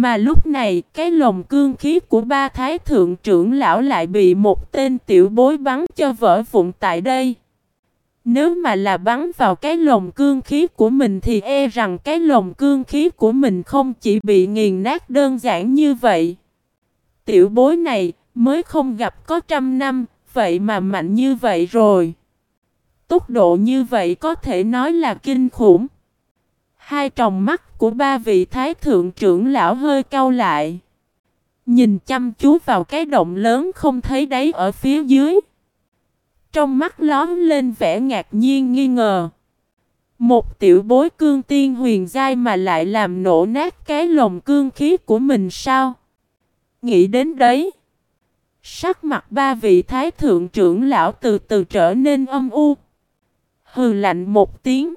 Mà lúc này, cái lồng cương khí của ba thái thượng trưởng lão lại bị một tên tiểu bối bắn cho vỡ vụn tại đây. Nếu mà là bắn vào cái lồng cương khí của mình thì e rằng cái lồng cương khí của mình không chỉ bị nghiền nát đơn giản như vậy. Tiểu bối này mới không gặp có trăm năm, vậy mà mạnh như vậy rồi. Tốc độ như vậy có thể nói là kinh khủng. Hai tròng mắt của ba vị thái thượng trưởng lão hơi cau lại. Nhìn chăm chú vào cái động lớn không thấy đáy ở phía dưới. Trong mắt lóm lên vẻ ngạc nhiên nghi ngờ. Một tiểu bối cương tiên huyền giai mà lại làm nổ nát cái lồng cương khí của mình sao? Nghĩ đến đấy. Sắc mặt ba vị thái thượng trưởng lão từ từ trở nên âm u. Hừ lạnh một tiếng.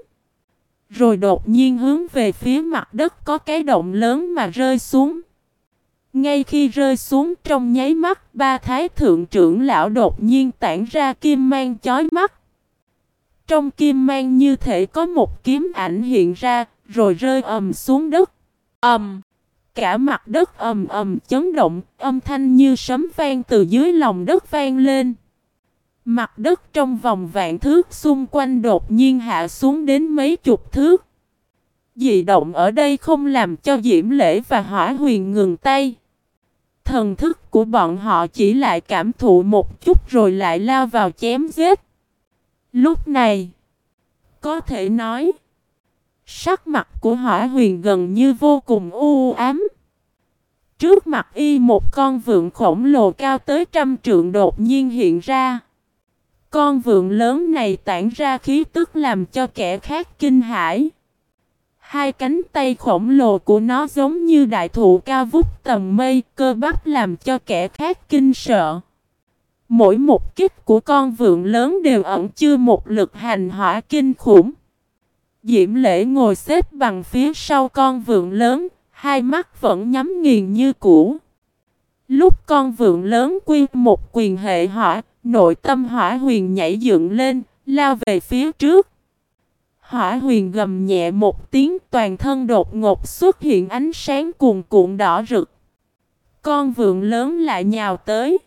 Rồi đột nhiên hướng về phía mặt đất có cái động lớn mà rơi xuống. Ngay khi rơi xuống trong nháy mắt, ba thái thượng trưởng lão đột nhiên tản ra kim mang chói mắt. Trong kim mang như thể có một kiếm ảnh hiện ra, rồi rơi ầm xuống đất. Ầm! Cả mặt đất ầm ầm chấn động, âm thanh như sấm vang từ dưới lòng đất vang lên. Mặt đất trong vòng vạn thước xung quanh đột nhiên hạ xuống đến mấy chục thước. Dị động ở đây không làm cho Diễm Lễ và Hỏa Huyền ngừng tay. Thần thức của bọn họ chỉ lại cảm thụ một chút rồi lại lao vào chém giết. Lúc này, có thể nói, sắc mặt của Hỏa Huyền gần như vô cùng u ám. Trước mặt y một con vượn khổng lồ cao tới trăm trượng đột nhiên hiện ra. Con vượn lớn này tản ra khí tức làm cho kẻ khác kinh hãi. Hai cánh tay khổng lồ của nó giống như đại thụ cao vút tầm mây, cơ bắp làm cho kẻ khác kinh sợ. Mỗi một kích của con vượn lớn đều ẩn chứa một lực hành hỏa kinh khủng. Diễm lễ ngồi xếp bằng phía sau con vượn lớn, hai mắt vẫn nhắm nghiền như cũ. Lúc con vượn lớn quy một quyền hệ hỏa, nội tâm hỏa huyền nhảy dựng lên, lao về phía trước. Hỏa huyền gầm nhẹ một tiếng toàn thân đột ngột xuất hiện ánh sáng cuồn cuộn đỏ rực. Con vượn lớn lại nhào tới.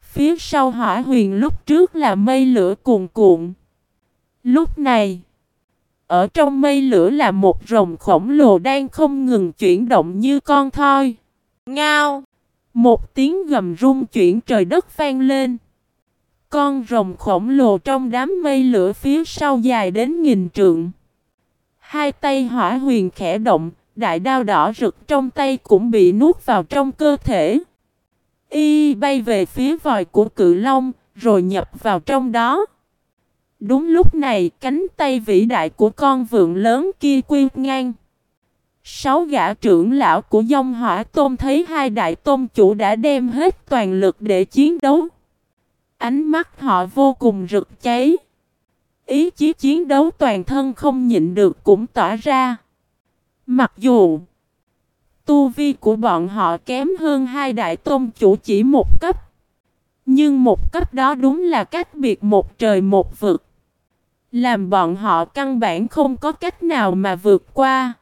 Phía sau hỏa huyền lúc trước là mây lửa cuồn cuộn. Lúc này, ở trong mây lửa là một rồng khổng lồ đang không ngừng chuyển động như con thoi. Ngao! Một tiếng gầm rung chuyển trời đất vang lên. Con rồng khổng lồ trong đám mây lửa phía sau dài đến nghìn trượng. Hai tay hỏa huyền khẽ động, đại đao đỏ rực trong tay cũng bị nuốt vào trong cơ thể. Y bay về phía vòi của cự long, rồi nhập vào trong đó. Đúng lúc này, cánh tay vĩ đại của con vượn lớn kia quyên ngang. Sáu gã trưởng lão của dông hỏa tôm thấy hai đại tôm chủ đã đem hết toàn lực để chiến đấu. Ánh mắt họ vô cùng rực cháy. Ý chí chiến đấu toàn thân không nhịn được cũng tỏa ra. Mặc dù tu vi của bọn họ kém hơn hai đại tôn chủ chỉ một cấp. Nhưng một cấp đó đúng là cách biệt một trời một vực. Làm bọn họ căn bản không có cách nào mà vượt qua.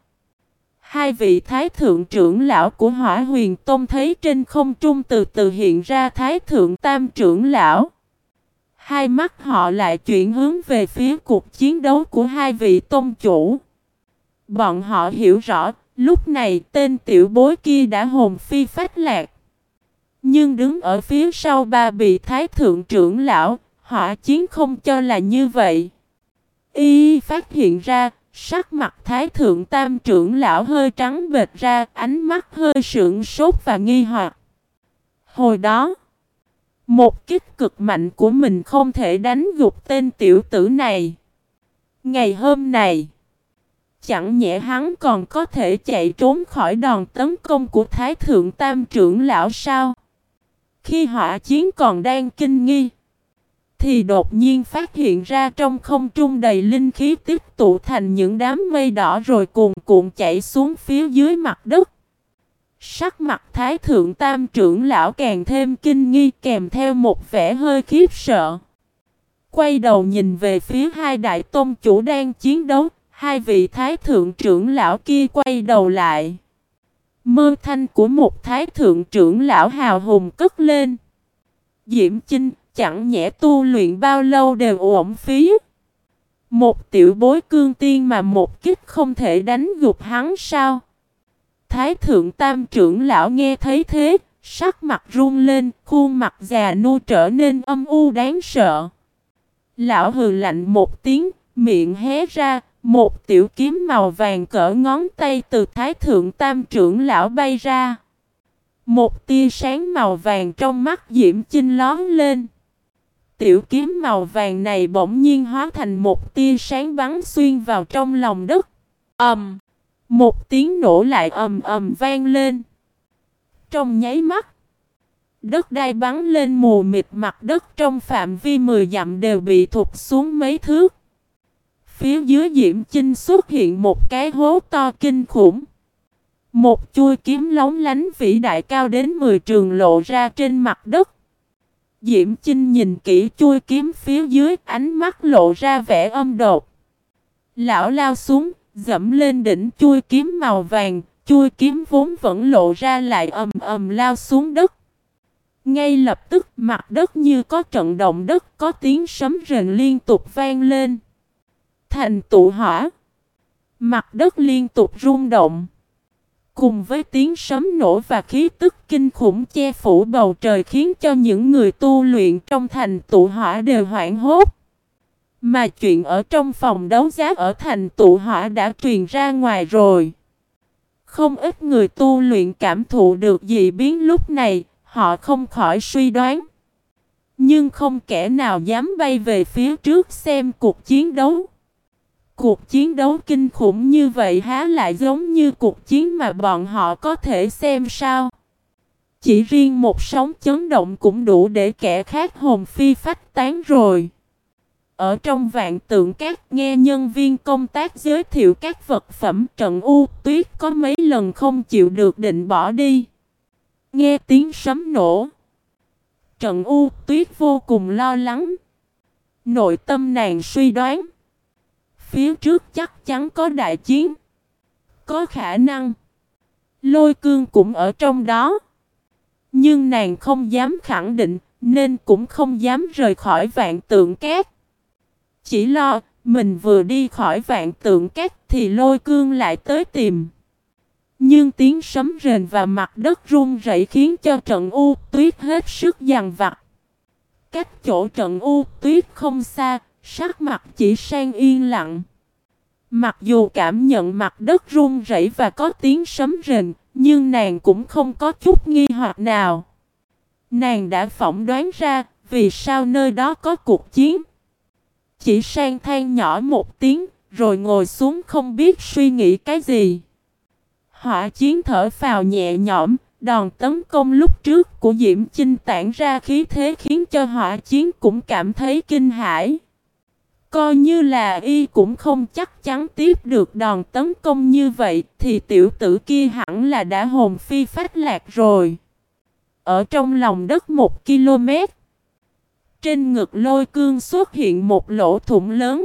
Hai vị thái thượng trưởng lão của hỏa huyền tôn thấy trên không trung từ từ hiện ra thái thượng tam trưởng lão. Hai mắt họ lại chuyển hướng về phía cuộc chiến đấu của hai vị tôn chủ. Bọn họ hiểu rõ, lúc này tên tiểu bối kia đã hồn phi phách lạc. Nhưng đứng ở phía sau ba vị thái thượng trưởng lão, họ chiến không cho là như vậy. Y phát hiện ra, sắc mặt thái thượng tam trưởng lão hơi trắng bệt ra, ánh mắt hơi sượng sốt và nghi hoặc. Hồi đó, một kích cực mạnh của mình không thể đánh gục tên tiểu tử này. Ngày hôm này, chẳng nhẽ hắn còn có thể chạy trốn khỏi đòn tấn công của Thái Thượng Tam trưởng lão sao? Khi họa chiến còn đang kinh nghi, thì đột nhiên phát hiện ra trong không trung đầy linh khí tiếp tụ thành những đám mây đỏ rồi cuồn cuộn chảy xuống phía dưới mặt đất. Sắc mặt thái thượng tam trưởng lão càng thêm kinh nghi kèm theo một vẻ hơi khiếp sợ. Quay đầu nhìn về phía hai đại tôn chủ đang chiến đấu, hai vị thái thượng trưởng lão kia quay đầu lại. Mơ thanh của một thái thượng trưởng lão hào hùng cất lên. Diễm Chinh chẳng nhẽ tu luyện bao lâu đều uổng phí. Một tiểu bối cương tiên mà một kích không thể đánh gục hắn sao? Thái thượng tam trưởng lão nghe thấy thế, sắc mặt run lên, khuôn mặt già nua trở nên âm u đáng sợ. Lão hừ lạnh một tiếng, miệng hé ra, một tiểu kiếm màu vàng cỡ ngón tay từ thái thượng tam trưởng lão bay ra. Một tia sáng màu vàng trong mắt Diễm Chinh lón lên. Tiểu kiếm màu vàng này bỗng nhiên hóa thành một tia sáng bắn xuyên vào trong lòng đất. ầm, um, một tiếng nổ lại ầm ầm vang lên. Trong nháy mắt, đất đai bắn lên mù mịt mặt đất trong phạm vi 10 dặm đều bị thụt xuống mấy thước. Phía dưới Diễm Chinh xuất hiện một cái hố to kinh khủng. Một chui kiếm lóng lánh vĩ đại cao đến 10 trường lộ ra trên mặt đất. Diễm Chinh nhìn kỹ chui kiếm phía dưới, ánh mắt lộ ra vẻ âm đột. Lão lao xuống, dẫm lên đỉnh chui kiếm màu vàng, chui kiếm vốn vẫn lộ ra lại ầm ầm lao xuống đất. Ngay lập tức mặt đất như có trận động đất, có tiếng sấm rền liên tục vang lên. Thành tụ hỏa. Mặt đất liên tục rung động. Cùng với tiếng sấm nổ và khí tức kinh khủng che phủ bầu trời khiến cho những người tu luyện trong thành tụ hỏa đều hoảng hốt. Mà chuyện ở trong phòng đấu giá ở thành tụ hỏa đã truyền ra ngoài rồi. Không ít người tu luyện cảm thụ được gì biến lúc này, họ không khỏi suy đoán. Nhưng không kẻ nào dám bay về phía trước xem cuộc chiến đấu. Cuộc chiến đấu kinh khủng như vậy há lại giống như cuộc chiến mà bọn họ có thể xem sao. Chỉ riêng một sóng chấn động cũng đủ để kẻ khác hồn phi phách tán rồi. Ở trong vạn tượng các nghe nhân viên công tác giới thiệu các vật phẩm trận u tuyết có mấy lần không chịu được định bỏ đi. Nghe tiếng sấm nổ. Trận u tuyết vô cùng lo lắng. Nội tâm nàng suy đoán. Phía trước chắc chắn có đại chiến. Có khả năng. Lôi cương cũng ở trong đó. Nhưng nàng không dám khẳng định, nên cũng không dám rời khỏi vạn tượng cát. Chỉ lo, mình vừa đi khỏi vạn tượng cát thì lôi cương lại tới tìm. Nhưng tiếng sấm rền và mặt đất rung rẩy khiến cho trận u tuyết hết sức dằn vặt. Cách chỗ trận u tuyết không xa, Sắc mặt chỉ sang yên lặng. Mặc dù cảm nhận mặt đất rung rẩy và có tiếng sấm rền, nhưng nàng cũng không có chút nghi hoặc nào. Nàng đã phỏng đoán ra vì sao nơi đó có cuộc chiến. Chỉ sang than nhỏ một tiếng, rồi ngồi xuống không biết suy nghĩ cái gì. Hỏa chiến thở phào nhẹ nhõm, đòn tấn công lúc trước của Diễm Chinh tản ra khí thế khiến cho hỏa chiến cũng cảm thấy kinh hãi. Coi như là y cũng không chắc chắn tiếp được đòn tấn công như vậy thì tiểu tử kia hẳn là đã hồn phi phách lạc rồi. Ở trong lòng đất một km, trên ngực lôi cương xuất hiện một lỗ thủng lớn.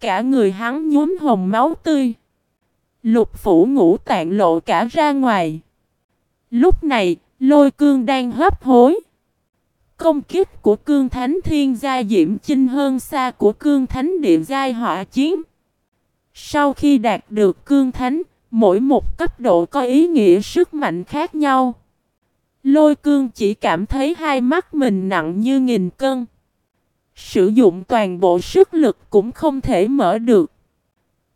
Cả người hắn nhuốm hồng máu tươi. Lục phủ ngũ tạng lộ cả ra ngoài. Lúc này, lôi cương đang hấp hối. Công kích của cương thánh thiên gia diễm chinh hơn xa của cương thánh địa giai hỏa chiến. Sau khi đạt được cương thánh, mỗi một cấp độ có ý nghĩa sức mạnh khác nhau. Lôi cương chỉ cảm thấy hai mắt mình nặng như nghìn cân. Sử dụng toàn bộ sức lực cũng không thể mở được.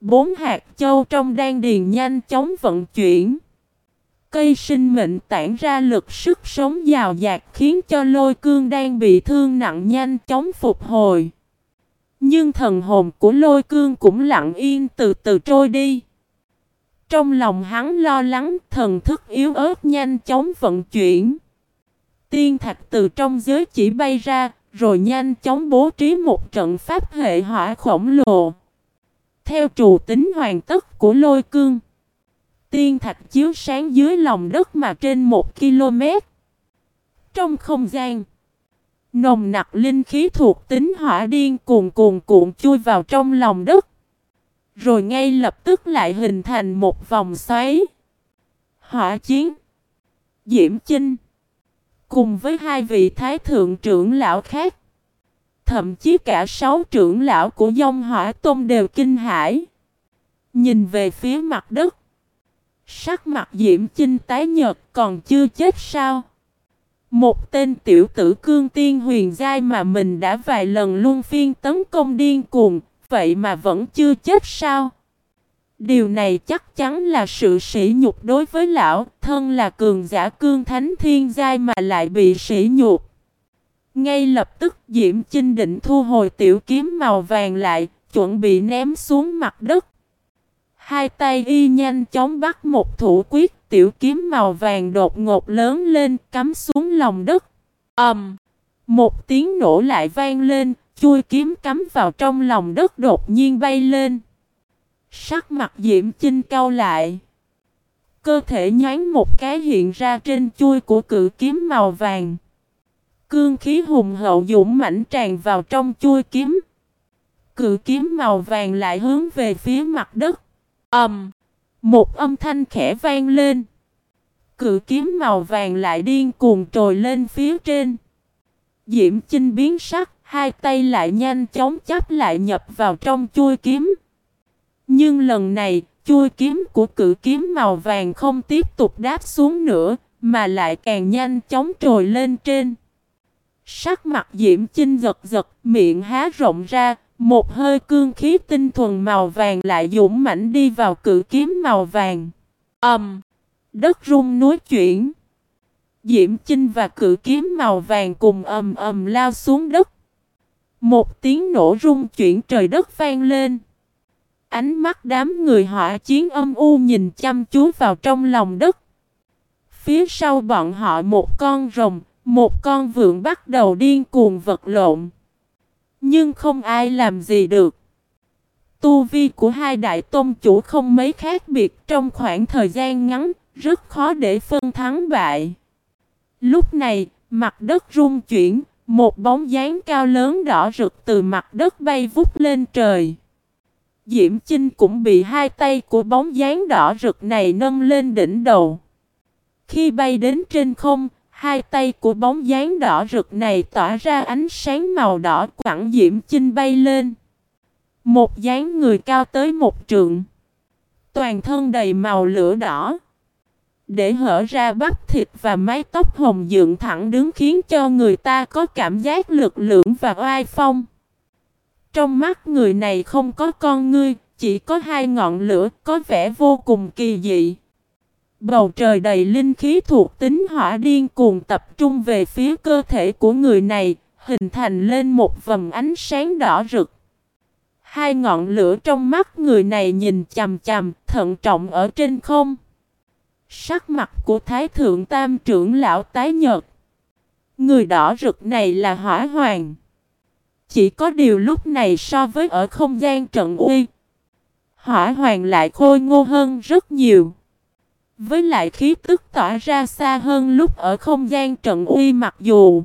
Bốn hạt châu trong đan điền nhanh chóng vận chuyển. Cây sinh mệnh tản ra lực sức sống giàu dạt khiến cho lôi cương đang bị thương nặng nhanh chóng phục hồi. Nhưng thần hồn của lôi cương cũng lặng yên từ từ trôi đi. Trong lòng hắn lo lắng thần thức yếu ớt nhanh chóng vận chuyển. Tiên thạch từ trong giới chỉ bay ra, rồi nhanh chóng bố trí một trận pháp hệ hỏa khổng lồ. Theo trù tính hoàn tất của lôi cương. Tiên thạch chiếu sáng dưới lòng đất mà trên một km. Trong không gian, nồng nặc linh khí thuộc tính hỏa điên cuồn cuồn cuộn chui vào trong lòng đất. Rồi ngay lập tức lại hình thành một vòng xoáy. Hỏa Chiến, Diễm Chinh, cùng với hai vị thái thượng trưởng lão khác. Thậm chí cả sáu trưởng lão của dông hỏa tôn đều kinh hãi. Nhìn về phía mặt đất. Sắc mặt Diễm Chinh tái nhợt còn chưa chết sao? Một tên tiểu tử cương tiên huyền giai mà mình đã vài lần luân phiên tấn công điên cuồng, vậy mà vẫn chưa chết sao? Điều này chắc chắn là sự sỉ nhục đối với lão, thân là cường giả cương thánh thiên giai mà lại bị sỉ nhục. Ngay lập tức Diễm Chinh định thu hồi tiểu kiếm màu vàng lại, chuẩn bị ném xuống mặt đất. Hai tay y nhanh chóng bắt một thủ quyết, tiểu kiếm màu vàng đột ngột lớn lên, cắm xuống lòng đất. ầm, um, một tiếng nổ lại vang lên, chui kiếm cắm vào trong lòng đất đột nhiên bay lên. Sắc mặt Diễm Chinh cau lại. Cơ thể nhánh một cái hiện ra trên chui của cự kiếm màu vàng. Cương khí hùng hậu dũng mãnh tràn vào trong chui kiếm. Cự kiếm màu vàng lại hướng về phía mặt đất ầm, um, một âm thanh khẽ vang lên. Cự kiếm màu vàng lại điên cuồng trồi lên phía trên. Diễm Chinh biến sắc, hai tay lại nhanh chóng chắp lại nhập vào trong chui kiếm. Nhưng lần này, chui kiếm của cự kiếm màu vàng không tiếp tục đáp xuống nữa, mà lại càng nhanh chóng trồi lên trên. Sắc mặt Diễm Chinh giật giật, miệng há rộng ra, một hơi cương khí tinh thuần màu vàng lại dũng mãnh đi vào cự kiếm màu vàng. ầm, um, đất rung núi chuyển. Diễm Chinh và cự kiếm màu vàng cùng ầm ầm lao xuống đất. Một tiếng nổ rung chuyển trời đất vang lên. Ánh mắt đám người hỏa chiến âm u nhìn chăm chú vào trong lòng đất. Phía sau bọn họ một con rồng, một con vượn bắt đầu điên cuồng vật lộn. Nhưng không ai làm gì được. Tu vi của hai đại tôn chủ không mấy khác biệt trong khoảng thời gian ngắn, rất khó để phân thắng bại. Lúc này, mặt đất rung chuyển, một bóng dáng cao lớn đỏ rực từ mặt đất bay vút lên trời. Diễm Chinh cũng bị hai tay của bóng dáng đỏ rực này nâng lên đỉnh đầu. Khi bay đến trên không, hai tay của bóng dáng đỏ rực này tỏa ra ánh sáng màu đỏ quẳng Diễm Chinh bay lên. Một dáng người cao tới một trượng. Toàn thân đầy màu lửa đỏ. Để hở ra bắp thịt và mái tóc hồng dựng thẳng đứng khiến cho người ta có cảm giác lực lượng và oai phong. Trong mắt người này không có con ngươi, chỉ có hai ngọn lửa, có vẻ vô cùng kỳ dị. Bầu trời đầy linh khí thuộc tính hỏa điên cuồng tập trung về phía cơ thể của người này, hình thành lên một vầng ánh sáng đỏ rực. Hai ngọn lửa trong mắt người này nhìn chằm chằm, thận trọng ở trên không. Sắc mặt của Thái Thượng Tam trưởng lão tái nhợt. Người đỏ rực này là hỏa hoàng. Chỉ có điều lúc này so với ở không gian trận uy. Hỏa hoàng lại khôi ngô hơn rất nhiều. Với lại khí tức tỏa ra xa hơn lúc ở không gian trận uy mặc dù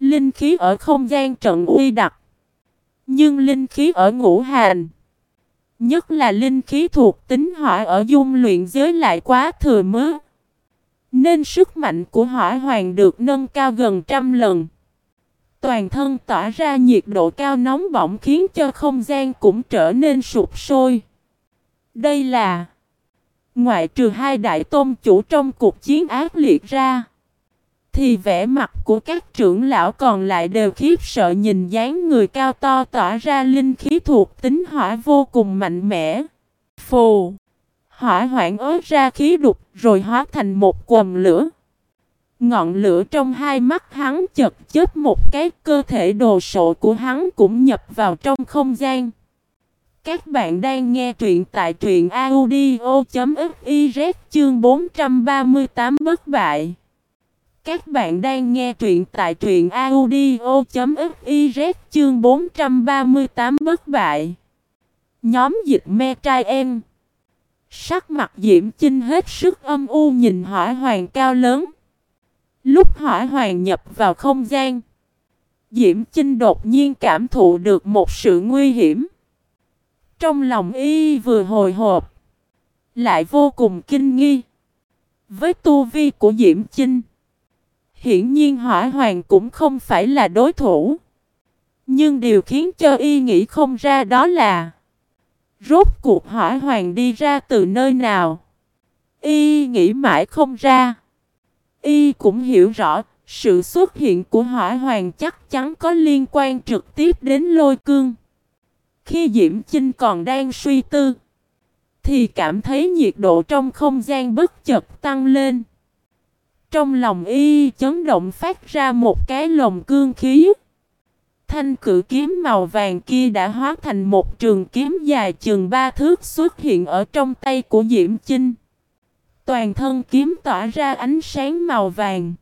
Linh khí ở không gian trận uy đặc, Nhưng linh khí ở ngũ hành, Nhất là linh khí thuộc tính hỏa ở dung luyện giới lại quá thừa mớ, Nên sức mạnh của hỏa hoàng được nâng cao gần trăm lần Toàn thân tỏa ra nhiệt độ cao nóng bỏng khiến cho không gian cũng trở nên sụp sôi. Đây là Ngoại trừ hai đại tôn chủ trong cuộc chiến ác liệt ra, Thì vẻ mặt của các trưởng lão còn lại đều khiếp sợ nhìn dáng người cao to tỏa ra linh khí thuộc tính hỏa vô cùng mạnh mẽ. Phù! Hỏa hoảng ớt ra khí đục rồi hóa thành một quầm lửa. Ngọn lửa trong hai mắt hắn chật chết một cái, cơ thể đồ sộ của hắn cũng nhập vào trong không gian. Các bạn đang nghe truyện tại truyện audio.fiz chương 438 bất bại. Các bạn đang nghe truyện tại truyện audio.fiz chương 438 bất bại. Nhóm dịch me trai em. Sắc mặt Diễm Chinh hết sức âm u nhìn hỏa hoàng cao lớn. Lúc hỏa hoàng nhập vào không gian, Diễm Chinh đột nhiên cảm thụ được một sự nguy hiểm. Trong lòng y vừa hồi hộp, lại vô cùng kinh nghi. Với tu vi của Diễm Chinh, hiển nhiên hỏa hoàng cũng không phải là đối thủ. Nhưng điều khiến cho y nghĩ không ra đó là Rốt cuộc hỏa hoàng đi ra từ nơi nào? Y nghĩ mãi không ra. Y cũng hiểu rõ, sự xuất hiện của hỏa hoàng chắc chắn có liên quan trực tiếp đến lôi cương. Khi Diễm Chinh còn đang suy tư, thì cảm thấy nhiệt độ trong không gian bất chợt tăng lên. Trong lòng y chấn động phát ra một cái lồng cương khí. Thanh cử kiếm màu vàng kia đã hóa thành một trường kiếm dài chừng ba thước xuất hiện ở trong tay của Diễm Chinh. Toàn thân kiếm tỏa ra ánh sáng màu vàng,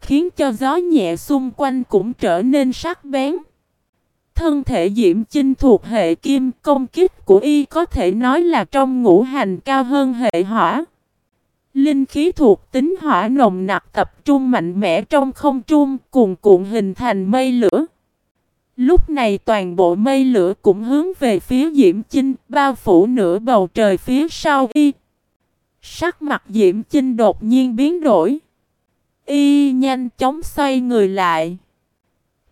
khiến cho gió nhẹ xung quanh cũng trở nên sắc bén. Thân thể Diễm Chinh thuộc hệ kim, công kích của y có thể nói là trong ngũ hành cao hơn hệ hỏa. Linh khí thuộc tính hỏa nồng nặc tập trung mạnh mẽ trong không trung, cuồn cuộn hình thành mây lửa. Lúc này toàn bộ mây lửa cũng hướng về phía Diễm Chinh, bao phủ nửa bầu trời phía sau y. Sắc mặt Diễm Chinh đột nhiên biến đổi. Y nhanh chóng xoay người lại.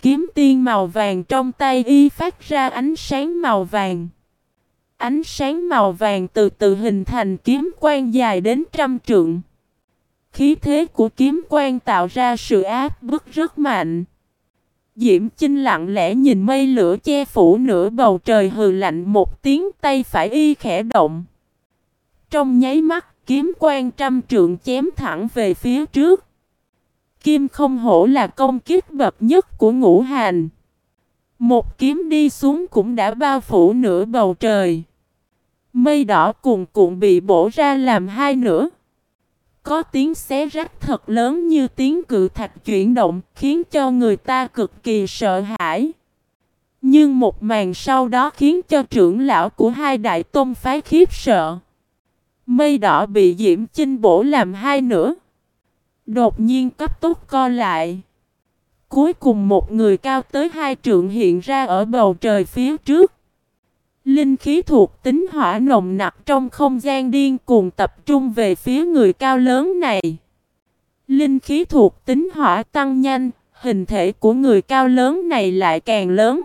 Kiếm tiên màu vàng trong tay y phát ra ánh sáng màu vàng. Ánh sáng màu vàng từ từ hình thành kiếm quang dài đến trăm trượng. Khí thế của kiếm quang tạo ra sự áp bức rất mạnh. Diễm Chinh lặng lẽ nhìn mây lửa che phủ nửa bầu trời hừ lạnh một tiếng tay phải y khẽ động. Trong nháy mắt, kiếm quang trăm trượng chém thẳng về phía trước. Kim không hổ là công kiếp bậc nhất của ngũ hành. Một kiếm đi xuống cũng đã bao phủ nửa bầu trời. Mây đỏ cuồn cuộn bị bổ ra làm hai nửa. Có tiếng xé rách thật lớn như tiếng cự thạch chuyển động, khiến cho người ta cực kỳ sợ hãi. Nhưng một màn sau đó khiến cho trưởng lão của hai đại tôn phái khiếp sợ. Mây đỏ bị diễm chinh bổ làm hai nửa. Đột nhiên cấp tốc co lại. Cuối cùng một người cao tới hai trượng hiện ra ở bầu trời phía trước. Linh khí thuộc tính hỏa nồng nặc trong không gian điên cuồng tập trung về phía người cao lớn này. Linh khí thuộc tính hỏa tăng nhanh, hình thể của người cao lớn này lại càng lớn.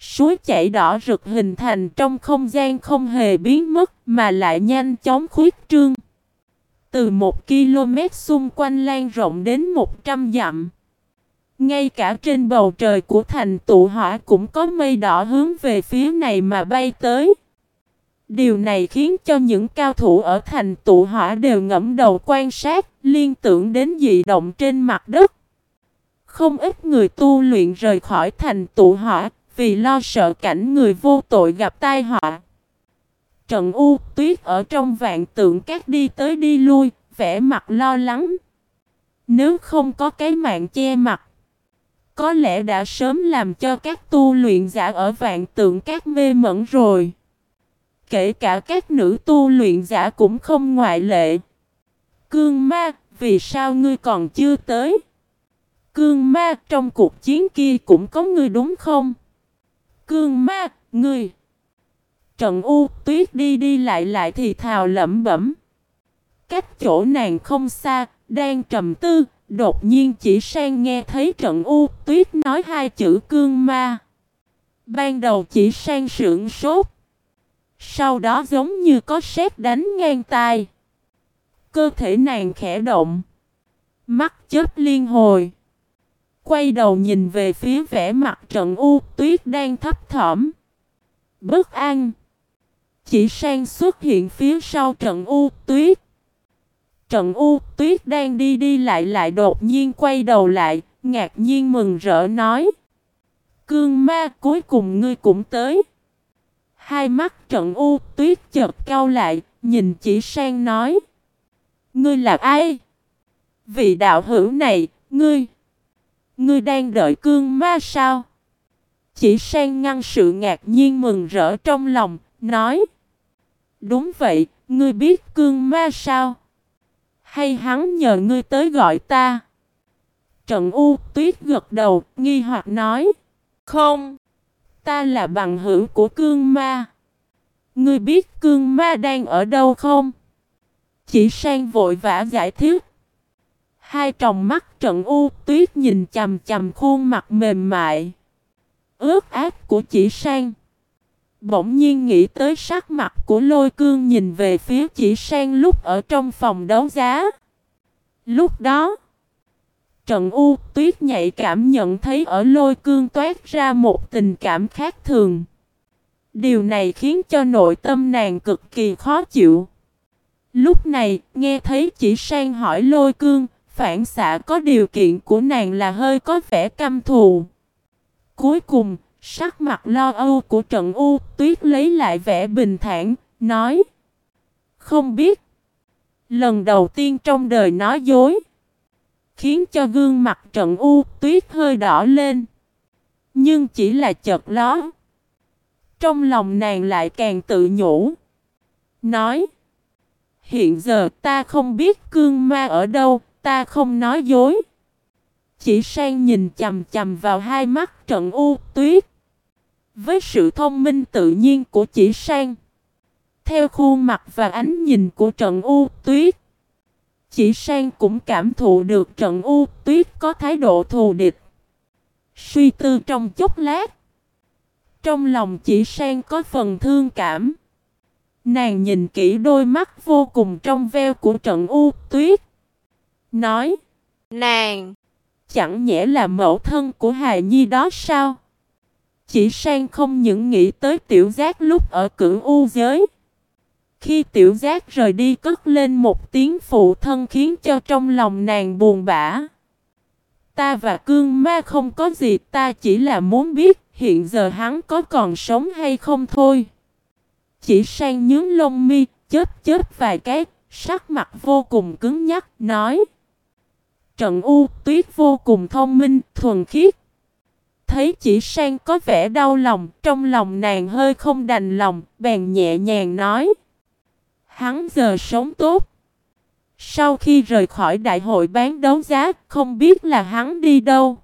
Suối chảy đỏ rực hình thành trong không gian không hề biến mất mà lại nhanh chóng khuyết trương. Từ một km xung quanh lan rộng đến 100 dặm. Ngay cả trên bầu trời của thành tụ hỏa cũng có mây đỏ hướng về phía này mà bay tới. Điều này khiến cho những cao thủ ở thành tụ hỏa đều ngẫm đầu quan sát, liên tưởng đến dị động trên mặt đất. Không ít người tu luyện rời khỏi thành tụ hỏa, vì lo sợ cảnh người vô tội gặp tai họa. Trận U tuyết ở trong vạn tượng các đi tới đi lui, vẻ mặt lo lắng. Nếu không có cái mạng che mặt, có lẽ đã sớm làm cho các tu luyện giả ở vạn tượng các mê mẩn rồi. Kể cả các nữ tu luyện giả cũng không ngoại lệ. Cương ma, vì sao ngươi còn chưa tới? Cương ma, trong cuộc chiến kia cũng có ngươi đúng không? Cương ma, ngươi. Trận u tuyết đi đi lại lại thì thào lẩm bẩm. Cách chỗ nàng không xa, đang trầm tư, Đột nhiên chỉ sang nghe thấy trận u tuyết nói hai chữ cương ma. Ban đầu chỉ sang sưởng sốt. Sau đó giống như có sét đánh ngang tai. Cơ thể nàng khẽ động. Mắt chớp liên hồi. Quay đầu nhìn về phía vẻ mặt trận u tuyết đang thấp thỏm. Bất an. Chỉ sang xuất hiện phía sau trận u tuyết. Trận U Tuyết đang đi đi lại lại đột nhiên quay đầu lại, ngạc nhiên mừng rỡ nói. Cương ma cuối cùng ngươi cũng tới. Hai mắt trận U Tuyết chợt cau lại, nhìn chỉ sang nói. Ngươi là ai? Vị đạo hữu này, ngươi. Ngươi đang đợi cương ma sao? Chỉ sang ngăn sự ngạc nhiên mừng rỡ trong lòng, nói. Đúng vậy, ngươi biết cương ma sao? Hay hắn nhờ ngươi tới gọi ta? Trận U tuyết gật đầu, nghi hoặc nói. Không, ta là bằng hữu của cương ma. Ngươi biết cương ma đang ở đâu không? Chỉ sang vội vã giải thích. Hai tròng mắt trận u tuyết nhìn chầm chầm khuôn mặt mềm mại. Ướt ác của chỉ sang. Bỗng nhiên nghĩ tới sắc mặt của lôi cương nhìn về phía chỉ sang lúc ở trong phòng đấu giá. Lúc đó, trận u tuyết nhạy cảm nhận thấy ở lôi cương toát ra một tình cảm khác thường. Điều này khiến cho nội tâm nàng cực kỳ khó chịu. Lúc này, nghe thấy chỉ sang hỏi lôi cương, phản xạ có điều kiện của nàng là hơi có vẻ căm thù. Cuối cùng, sắc mặt lo âu của trận u tuyết lấy lại vẻ bình thản, nói Không biết. Lần đầu tiên trong đời nói dối, khiến cho gương mặt trận u tuyết hơi đỏ lên. Nhưng chỉ là chợt ló. Trong lòng nàng lại càng tự nhủ. Nói. Hiện giờ ta không biết cương ma ở đâu, ta không nói dối. Chỉ sang nhìn chầm chầm vào hai mắt trận u tuyết. Với sự thông minh tự nhiên của chỉ sang. Theo khuôn mặt và ánh nhìn của trận u tuyết. Chỉ sang cũng cảm thụ được trận u tuyết có thái độ thù địch. Suy tư trong chốc lát. Trong lòng chỉ sang có phần thương cảm. Nàng nhìn kỹ đôi mắt vô cùng trong veo của trận u tuyết. Nói. Nàng. Chẳng nhẽ là mẫu thân của hài nhi đó sao? Chỉ sang không những nghĩ tới tiểu giác lúc ở cửu u giới. Khi tiểu giác rời đi cất lên một tiếng phụ thân khiến cho trong lòng nàng buồn bã. Ta và cương ma không có gì ta chỉ là muốn biết hiện giờ hắn có còn sống hay không thôi. Chỉ sang nhướng lông mi, chết chết vài cái, sắc mặt vô cùng cứng nhắc, nói. Trận U tuyết vô cùng thông minh, thuần khiết. Thấy chỉ sang có vẻ đau lòng, trong lòng nàng hơi không đành lòng, bèn nhẹ nhàng nói. Hắn giờ sống tốt. Sau khi rời khỏi đại hội bán đấu giá, không biết là hắn đi đâu.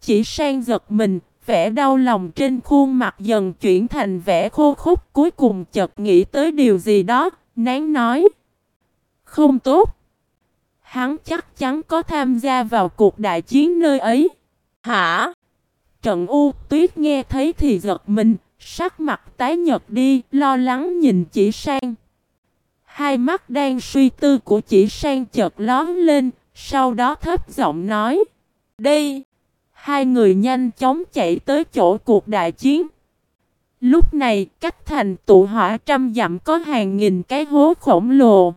Chỉ sang giật mình, vẻ đau lòng trên khuôn mặt dần chuyển thành vẻ khô khúc cuối cùng chợt nghĩ tới điều gì đó, nán nói. Không tốt. Hắn chắc chắn có tham gia vào cuộc đại chiến nơi ấy. Hả? Trận U tuyết nghe thấy thì giật mình, sắc mặt tái nhật đi, lo lắng nhìn chỉ sang. Hai mắt đang suy tư của chỉ sang chợt lón lên, sau đó thấp giọng nói. Đây! Hai người nhanh chóng chạy tới chỗ cuộc đại chiến. Lúc này, cách thành tụ hỏa trăm dặm có hàng nghìn cái hố khổng lồ.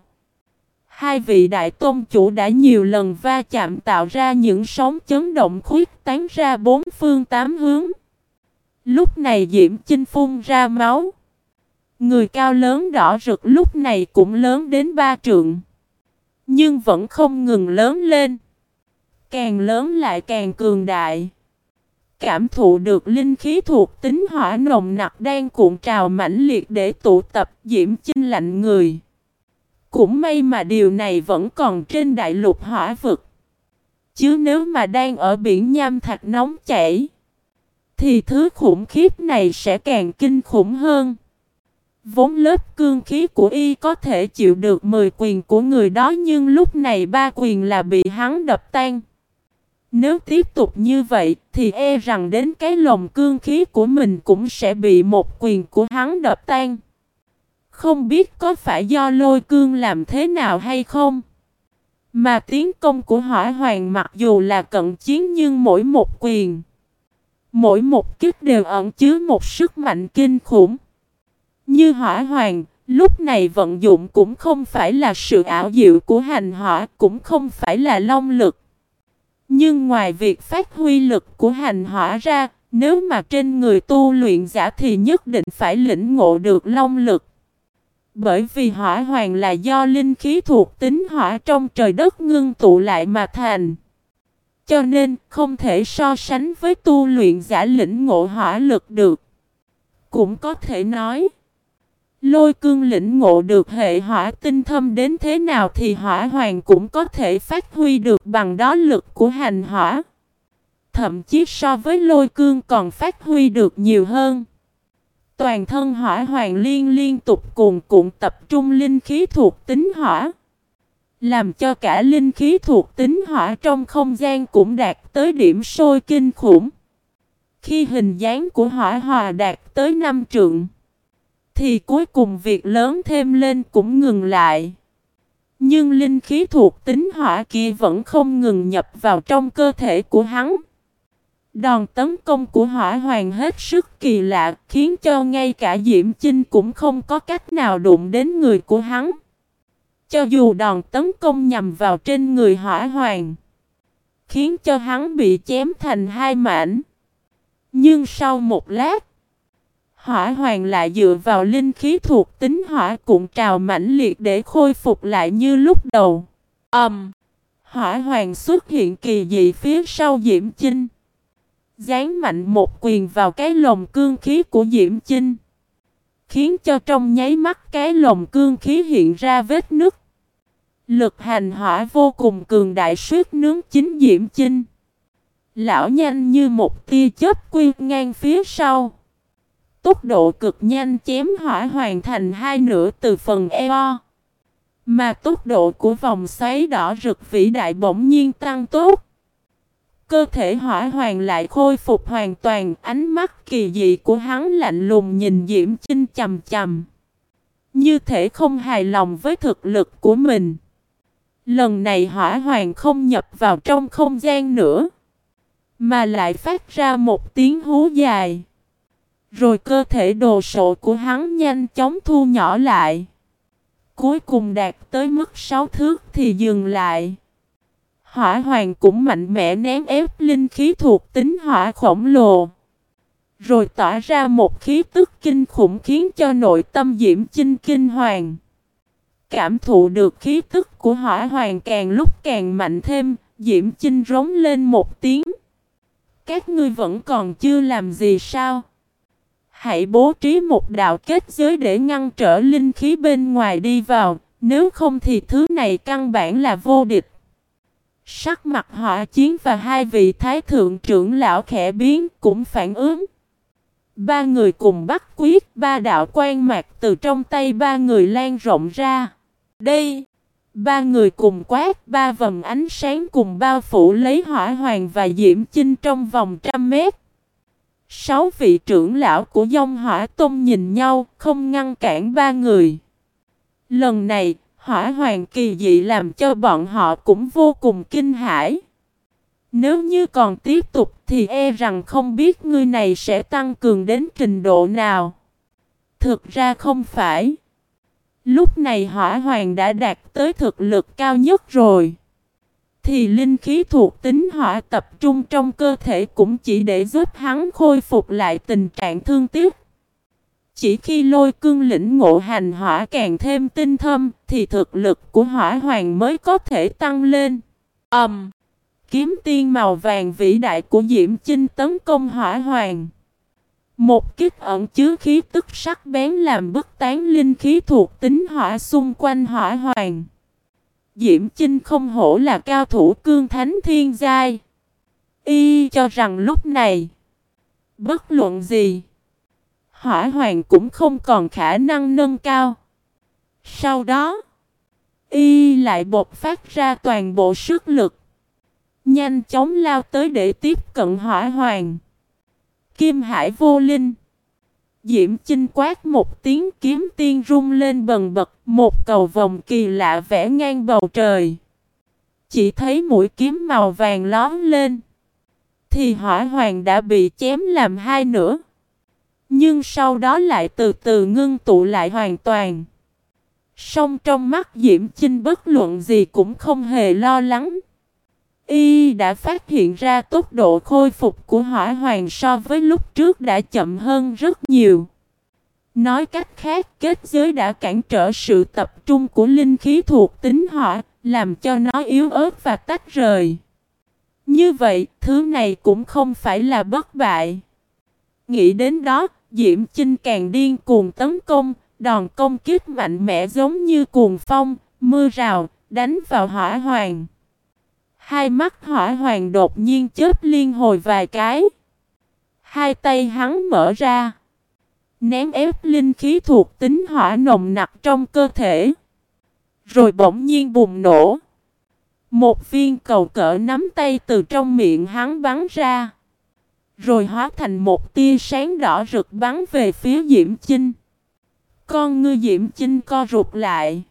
Hai vị đại tôn chủ đã nhiều lần va chạm tạo ra những sóng chấn động khuyết tán ra bốn phương tám hướng. Lúc này Diễm Chinh phun ra máu. Người cao lớn đỏ rực lúc này cũng lớn đến ba trượng. Nhưng vẫn không ngừng lớn lên. Càng lớn lại càng cường đại. Cảm thụ được linh khí thuộc tính hỏa nồng nặc đang cuộn trào mãnh liệt để tụ tập diễm chinh lạnh người. Cũng may mà điều này vẫn còn trên đại lục hỏa vực. Chứ nếu mà đang ở biển nham thạch nóng chảy, thì thứ khủng khiếp này sẽ càng kinh khủng hơn. Vốn lớp cương khí của y có thể chịu được 10 quyền của người đó nhưng lúc này ba quyền là bị hắn đập tan. Nếu tiếp tục như vậy thì e rằng đến cái lồng cương khí của mình cũng sẽ bị một quyền của hắn đập tan. Không biết có phải do lôi cương làm thế nào hay không? Mà tiến công của hỏa hoàng mặc dù là cận chiến nhưng mỗi một quyền, mỗi một kích đều ẩn chứa một sức mạnh kinh khủng. Như hỏa hoàng, lúc này vận dụng cũng không phải là sự ảo diệu của hành hỏa, cũng không phải là long lực. Nhưng ngoài việc phát huy lực của hành hỏa ra, nếu mà trên người tu luyện giả thì nhất định phải lĩnh ngộ được long lực. Bởi vì hỏa hoàng là do linh khí thuộc tính hỏa trong trời đất ngưng tụ lại mà thành. Cho nên, không thể so sánh với tu luyện giả lĩnh ngộ hỏa lực được. Cũng có thể nói. Lôi cương lĩnh ngộ được hệ hỏa tinh thâm đến thế nào thì hỏa hoàng cũng có thể phát huy được bằng đó lực của hành hỏa. Thậm chí so với lôi cương còn phát huy được nhiều hơn. Toàn thân hỏa hoàng liên liên tục cuồn cuộn tập trung linh khí thuộc tính hỏa. Làm cho cả linh khí thuộc tính hỏa trong không gian cũng đạt tới điểm sôi kinh khủng. Khi hình dáng của hỏa hòa đạt tới năm trượng, thì cuối cùng việc lớn thêm lên cũng ngừng lại. Nhưng linh khí thuộc tính hỏa kia vẫn không ngừng nhập vào trong cơ thể của hắn. Đòn tấn công của hỏa hoàng hết sức kỳ lạ, khiến cho ngay cả Diễm Chinh cũng không có cách nào đụng đến người của hắn. Cho dù đòn tấn công nhằm vào trên người hỏa hoàng, khiến cho hắn bị chém thành hai mảnh. Nhưng sau một lát, hỏa hoàng lại dựa vào linh khí thuộc tính hỏa cuộn trào mãnh liệt để khôi phục lại như lúc đầu. Ầm! Um, hỏa hoàng xuất hiện kỳ dị phía sau Diễm Chinh. Dán mạnh một quyền vào cái lồng cương khí của Diễm Chinh. Khiến cho trong nháy mắt cái lồng cương khí hiện ra vết nứt. Lực hành hỏa vô cùng cường đại suốt nướng chính Diễm Chinh. Lão nhanh như một tia chớp quy ngang phía sau. Tốc độ cực nhanh chém hỏa hoàn thành hai nửa từ phần eo. Mà tốc độ của vòng xoáy đỏ rực vĩ đại bỗng nhiên tăng tốt. Cơ thể hỏa hoàng lại khôi phục hoàn toàn, ánh mắt kỳ dị của hắn lạnh lùng nhìn Diễm Chinh chầm chầm. Như thể không hài lòng với thực lực của mình. Lần này hỏa hoàng không nhập vào trong không gian nữa. Mà lại phát ra một tiếng hú dài. Rồi cơ thể đồ sộ của hắn nhanh chóng thu nhỏ lại. Cuối cùng đạt tới mức 6 thước thì dừng lại. Hỏa hoàng cũng mạnh mẽ nén ép linh khí thuộc tính hỏa khổng lồ. Rồi tỏa ra một khí tức kinh khủng khiến cho nội tâm Diễm Chinh kinh hoàng. Cảm thụ được khí tức của hỏa hoàng càng lúc càng mạnh thêm, Diễm Chinh rống lên một tiếng. Các ngươi vẫn còn chưa làm gì sao? Hãy bố trí một đạo kết giới để ngăn trở linh khí bên ngoài đi vào, nếu không thì thứ này căn bản là vô địch. Sắc mặt hỏa chiến và hai vị thái thượng trưởng lão khẽ biến cũng phản ứng. Ba người cùng bắt quyết ba đạo quan mạc từ trong tay ba người lan rộng ra. Đây, ba người cùng quát ba vầng ánh sáng cùng bao phủ lấy hỏa hoàng và diễm chinh trong vòng trăm mét. Sáu vị trưởng lão của dông hỏa tôn nhìn nhau, không ngăn cản ba người. Lần này, hỏa hoàng kỳ dị làm cho bọn họ cũng vô cùng kinh hãi. Nếu như còn tiếp tục thì e rằng không biết ngươi này sẽ tăng cường đến trình độ nào. Thực ra không phải. Lúc này hỏa hoàng đã đạt tới thực lực cao nhất rồi. Thì linh khí thuộc tính hỏa tập trung trong cơ thể cũng chỉ để giúp hắn khôi phục lại tình trạng thương tiếc. Chỉ khi lôi cương lĩnh ngộ hành hỏa càng thêm tinh thâm thì thực lực của hỏa hoàng mới có thể tăng lên. ầm Um, kiếm tiên màu vàng vĩ đại của Diễm Chinh tấn công hỏa hoàng. Một kích ẩn chứa khí tức sắc bén làm bức tán linh khí thuộc tính hỏa xung quanh hỏa hoàng. Diễm Chinh không hổ là cao thủ cương thánh thiên giai. Y cho rằng lúc này, bất luận gì, hỏa hoàng cũng không còn khả năng nâng cao. Sau đó, Y lại bột phát ra toàn bộ sức lực. Nhanh chóng lao tới để tiếp cận hỏa hoàng. Kim Hải vô linh. Diễm Chinh quát một tiếng kiếm tiên rung lên bần bật, một cầu vòng kỳ lạ vẽ ngang bầu trời. Chỉ thấy mũi kiếm màu vàng lón lên. Thì hỏa hoàng đã bị chém làm hai nửa. Nhưng sau đó lại từ từ ngưng tụ lại hoàn toàn. Song trong mắt Diễm Chinh bất luận gì cũng không hề lo lắng. Y đã phát hiện ra tốc độ khôi phục của hỏa hoàng so với lúc trước đã chậm hơn rất nhiều. Nói cách khác, kết giới đã cản trở sự tập trung của linh khí thuộc tính hỏa, làm cho nó yếu ớt và tách rời. Như vậy, thứ này cũng không phải là bất bại. Nghĩ đến đó, Diễm Chinh càng điên cuồng tấn công, đòn công kích mạnh mẽ giống như cuồng phong, mưa rào, đánh vào hỏa hoàng. Hai mắt hỏa hoàng đột nhiên chớp liên hồi vài cái. Hai tay hắn mở ra. nén ép linh khí thuộc tính hỏa nồng nặc trong cơ thể. Rồi bỗng nhiên bùng nổ. Một viên cầu cỡ nắm tay từ trong miệng hắn bắn ra. Rồi hóa thành một tia sáng đỏ rực bắn về phía Diễm Chinh. Con ngư Diễm Chinh co rụt lại.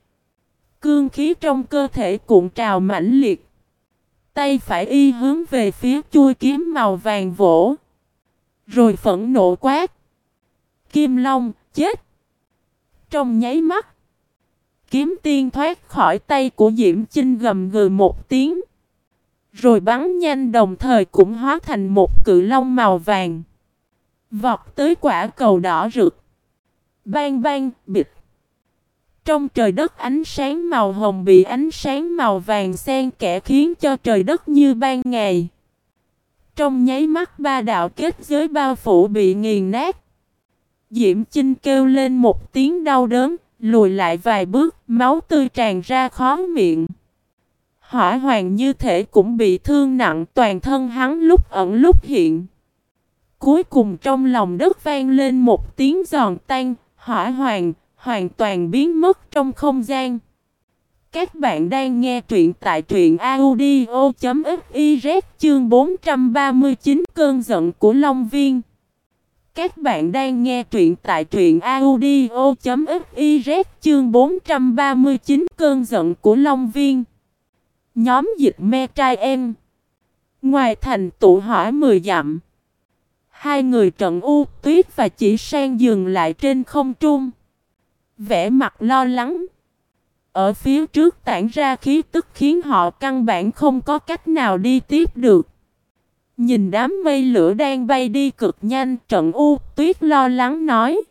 Cương khí trong cơ thể cuộn trào mãnh liệt. Tay phải y hướng về phía chui kiếm màu vàng vỗ. Rồi phẫn nộ quát. Kim Long, chết! Trong nháy mắt, kiếm tiên thoát khỏi tay của Diễm Chinh gầm gừ một tiếng. Rồi bắn nhanh đồng thời cũng hóa thành một cự long màu vàng. Vọt tới quả cầu đỏ rực. Bang bang, bịch. Trong trời đất ánh sáng màu hồng bị ánh sáng màu vàng xen kẽ khiến cho trời đất như ban ngày. Trong nháy mắt ba đạo kết giới bao phủ bị nghiền nát. Diễm Chinh kêu lên một tiếng đau đớn, lùi lại vài bước, máu tươi tràn ra khó miệng. Hỏa hoàng như thể cũng bị thương nặng toàn thân hắn lúc ẩn lúc hiện. Cuối cùng trong lòng đất vang lên một tiếng giòn tan, hỏa hoàng hoàn toàn biến mất trong không gian. Các bạn đang nghe truyện tại truyện audio.fiz chương 439 cơn giận của Long Viên. Các bạn đang nghe truyện tại truyện audio.fiz chương 439 cơn giận của Long Viên. Nhóm dịch me trai em. Ngoài thành tụ hỏi 10 dặm. Hai người trận u tuyết và chỉ sang dừng lại trên không trung. Vẽ mặt lo lắng. Ở phía trước tản ra khí tức khiến họ căn bản không có cách nào đi tiếp được. Nhìn đám mây lửa đang bay đi cực nhanh trận u tuyết lo lắng nói.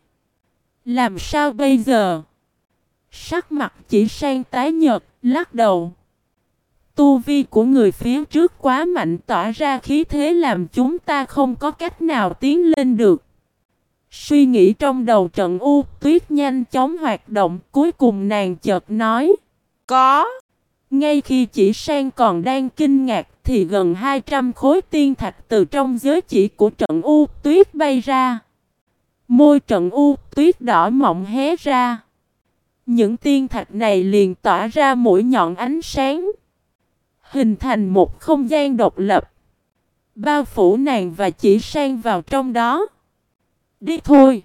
Làm sao bây giờ? Sắc mặt chỉ sang tái nhợt, lắc đầu. Tu vi của người phía trước quá mạnh tỏa ra khí thế làm chúng ta không có cách nào tiến lên được. Suy nghĩ trong đầu trận u tuyết nhanh chóng hoạt động cuối cùng nàng chợt nói. Có. Ngay khi chỉ sang còn đang kinh ngạc thì gần 200 khối tiên thạch từ trong giới chỉ của trận u tuyết bay ra. Môi trận u tuyết đỏ mọng hé ra. Những tiên thạch này liền tỏa ra mũi nhọn ánh sáng. Hình thành một không gian độc lập. Bao phủ nàng và chỉ sang vào trong đó. Đi thôi.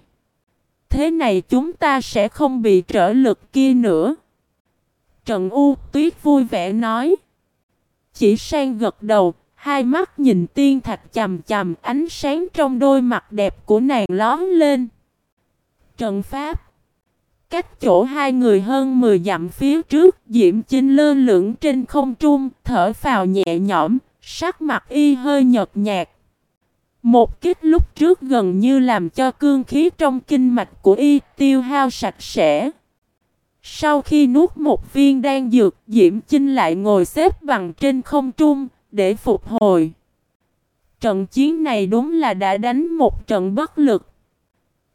Thế này chúng ta sẽ không bị trở lực kia nữa. Trần U Tuyết vui vẻ nói. Chỉ sang gật đầu, hai mắt nhìn tiên thạch chầm chầm ánh sáng trong đôi mặt đẹp của nàng lón lên. Trần Pháp Cách chỗ hai người hơn 10 dặm phía trước, Diễm Chinh lơ lửng trên không trung, thở phào nhẹ nhõm, sắc mặt y hơi nhợt nhạt. Một kích lúc trước gần như làm cho cương khí trong kinh mạch của y tiêu hao sạch sẽ. Sau khi nuốt một viên đan dược, Diễm Chinh lại ngồi xếp bằng trên không trung, để phục hồi. Trận chiến này đúng là đã đánh một trận bất lực.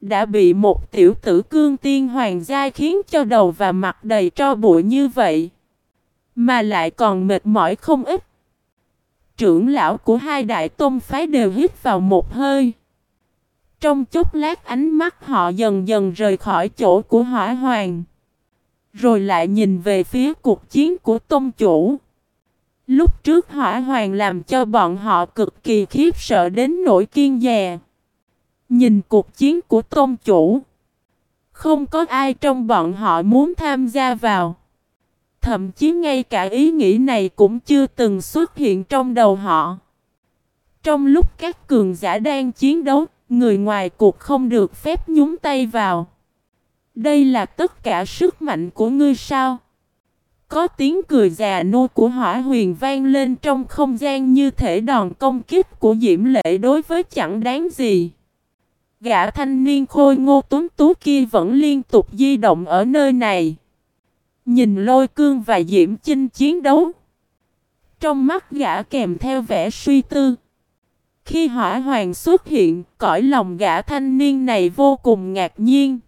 Đã bị một tiểu tử cương tiên hoàng gia khiến cho đầu và mặt đầy tro bụi như vậy. Mà lại còn mệt mỏi không ít. Trưởng lão của hai đại tôn phái đều hít vào một hơi. Trong chốc lát ánh mắt họ dần dần rời khỏi chỗ của hỏa hoàng. Rồi lại nhìn về phía cuộc chiến của tôn chủ. Lúc trước hỏa hoàng làm cho bọn họ cực kỳ khiếp sợ đến nỗi kiên dè. Nhìn cuộc chiến của tôn chủ. Không có ai trong bọn họ muốn tham gia vào. Thậm chí ngay cả ý nghĩ này cũng chưa từng xuất hiện trong đầu họ. Trong lúc các cường giả đang chiến đấu, người ngoài cuộc không được phép nhúng tay vào. Đây là tất cả sức mạnh của ngươi sao? Có tiếng cười già nô của hỏa huyền vang lên trong không gian như thể đòn công kích của Diễm Lệ đối với chẳng đáng gì. Gã thanh niên khôi ngô tuấn tú kia vẫn liên tục di động ở nơi này. Nhìn lôi cương và diễm chinh chiến đấu. Trong mắt gã kèm theo vẻ suy tư. Khi hỏa hoàng xuất hiện, cõi lòng gã thanh niên này vô cùng ngạc nhiên.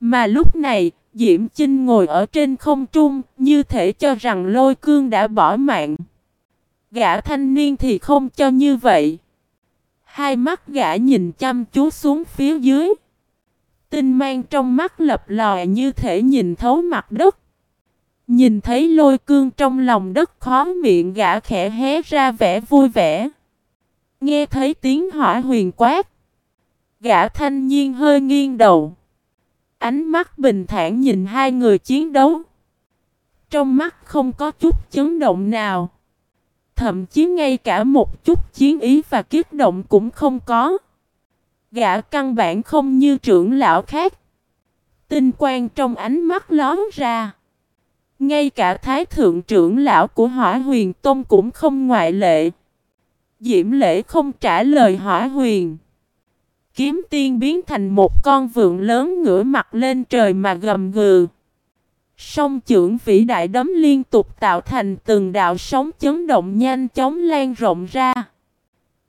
Mà lúc này, Diễm Chinh ngồi ở trên không trung, như thể cho rằng lôi cương đã bỏ mạng. Gã thanh niên thì không cho như vậy. Hai mắt gã nhìn chăm chú xuống phía dưới. tinh mang trong mắt lập lòi như thể nhìn thấu mặt đất. Nhìn thấy lôi cương trong lòng đất khó miệng gã khẽ hé ra vẻ vui vẻ. Nghe thấy tiếng hỏa huyền quát. Gã thanh niên hơi nghiêng đầu. Ánh mắt bình thản nhìn hai người chiến đấu. Trong mắt không có chút chấn động nào. Thậm chí ngay cả một chút chiến ý và kích động cũng không có. Gã căn bản không như trưởng lão khác. Tinh quang trong ánh mắt lón ra. Ngay cả thái thượng trưởng lão của hỏa huyền tôn cũng không ngoại lệ. Diễm lễ không trả lời hỏa huyền. Kiếm tiên biến thành một con vượn lớn ngửa mặt lên trời mà gầm gừ. Song trưởng vĩ đại đấm liên tục tạo thành từng đạo sóng chấn động nhanh chóng lan rộng ra.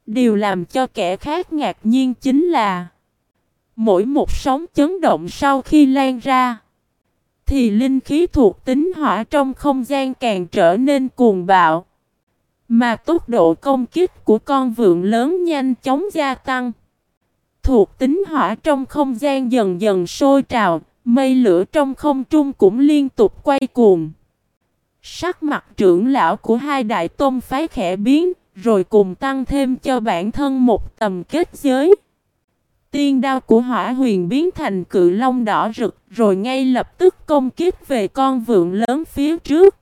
Điều làm cho kẻ khác ngạc nhiên chính là, Mỗi một sóng chấn động sau khi lan ra, Thì linh khí thuộc tính hỏa trong không gian càng trở nên cuồng bạo, Mà tốc độ công kích của con vượn lớn nhanh chóng gia tăng Thuộc tính hỏa trong không gian dần dần sôi trào Mây lửa trong không trung cũng liên tục quay cuồng Sắc mặt trưởng lão của hai đại tôn phái khẽ biến, rồi cùng tăng thêm cho bản thân một tầm kết giới. Tiên đao của hỏa huyền biến thành cự long đỏ rực, rồi ngay lập tức công kích về con vượn lớn phía trước.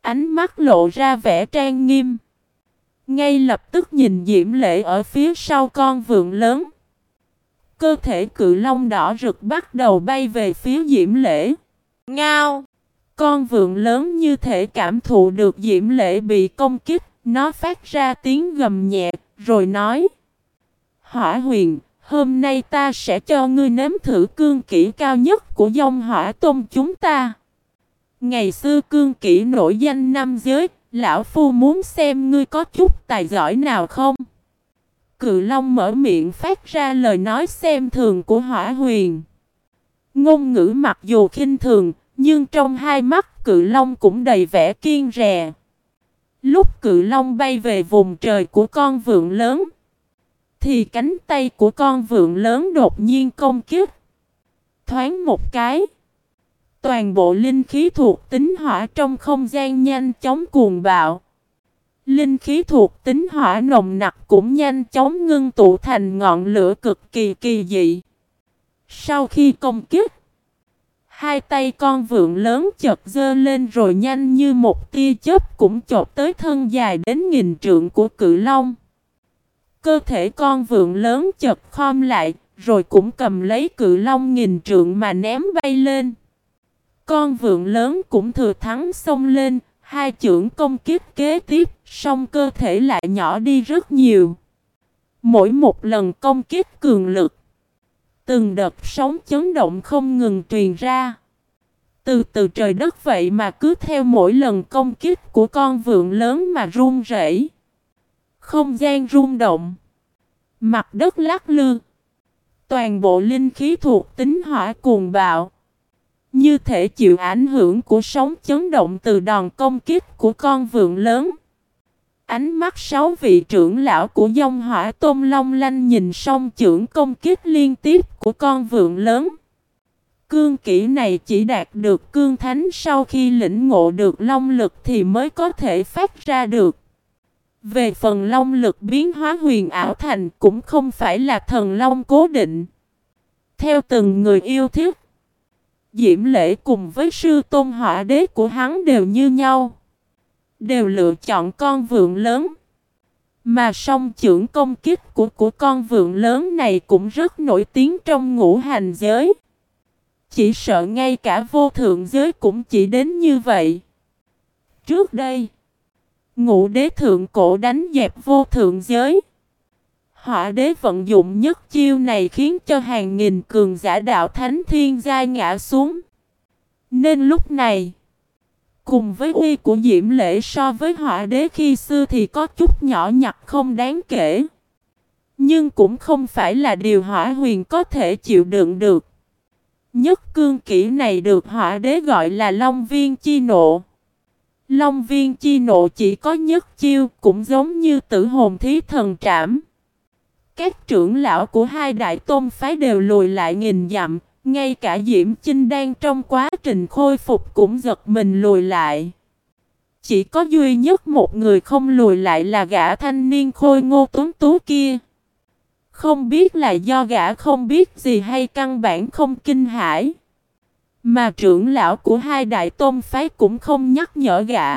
Ánh mắt lộ ra vẻ trang nghiêm. Ngay lập tức nhìn diễm lệ ở phía sau con vượn lớn. Cơ thể cự long đỏ rực bắt đầu bay về phía diễm lễ. Ngao! Con vượn lớn như thể cảm thụ được diễm lễ bị công kích nó phát ra tiếng gầm nhẹ, rồi nói Hỏa huyền, hôm nay ta sẽ cho ngươi nếm thử cương kỹ cao nhất của dòng hỏa tôn chúng ta. Ngày xưa cương kỹ nổi danh năm giới, lão phu muốn xem ngươi có chút tài giỏi nào không? Cự Long mở miệng phát ra lời nói xem thường của hỏa huyền. Ngôn ngữ mặc dù khinh thường, nhưng trong hai mắt cự Long cũng đầy vẻ kiên rè. Lúc cự long bay về vùng trời của con vượn lớn, thì cánh tay của con vượn lớn đột nhiên công kiếp. Thoáng một cái, toàn bộ linh khí thuộc tính hỏa trong không gian nhanh chóng cuồng bạo. Linh khí thuộc tính hỏa nồng nặc cũng nhanh chóng ngưng tụ thành ngọn lửa cực kỳ kỳ dị. Sau khi công kích, Hai tay con vượn lớn chật dơ lên rồi nhanh như một tia chớp cũng chộp tới thân dài đến nghìn trượng của cự long. Cơ thể con vượn lớn chật khom lại, rồi cũng cầm lấy cự long nghìn trượng mà ném bay lên. Con vượn lớn cũng thừa thắng xông lên, hai chưởng công kích kế tiếp, song cơ thể lại nhỏ đi rất nhiều. Mỗi một lần công kích cường lực, Từng đợt sóng chấn động không ngừng truyền ra. Từ từ trời đất vậy mà cứ theo mỗi lần công kích của con vượn lớn mà run rẩy. Không gian rung động. Mặt đất lắc lư. Toàn bộ linh khí thuộc tính hỏa cuồng bạo. Như thể chịu ảnh hưởng của sóng chấn động từ đòn công kích của con vượn lớn. Ánh mắt sáu vị trưởng lão của dông hỏa tôm long lanh nhìn song trưởng công kích liên tiếp của con vượn lớn. Cương kỹ này chỉ đạt được cương thánh sau khi lĩnh ngộ được long lực thì mới có thể phát ra được. Về phần long lực biến hóa huyền ảo thành cũng không phải là thần long cố định. Theo từng người yêu thích, Diễm Lễ cùng với sư tôn hỏa đế của hắn đều như nhau đều lựa chọn con vượn lớn. Mà song trưởng công kích của của con vượn lớn này cũng rất nổi tiếng trong ngũ hành giới. Chỉ sợ ngay cả vô thượng giới cũng chỉ đến như vậy. Trước đây, ngũ đế thượng cổ đánh dẹp vô thượng giới. Họa đế vận dụng nhất chiêu này khiến cho hàng nghìn cường giả đạo thánh thiên giai ngã xuống. Nên lúc này, Cùng với uy của Diễm Lễ so với họa đế khi xưa thì có chút nhỏ nhặt không đáng kể. Nhưng cũng không phải là điều hỏa huyền có thể chịu đựng được. Nhất cương kỹ này được hỏa đế gọi là Long Viên Chi Nộ. Long Viên Chi Nộ chỉ có nhất chiêu cũng giống như tử hồn thí thần trảm. Các trưởng lão của hai đại tôn phái đều lùi lại nghìn dặm, ngay cả Diễm Chinh đang trong quá trình khôi phục cũng giật mình lùi lại. Chỉ có duy nhất một người không lùi lại là gã thanh niên khôi ngô tuấn tú kia. Không biết là do gã không biết gì hay căn bản không kinh hãi. Mà trưởng lão của hai đại tôn phái cũng không nhắc nhở gã.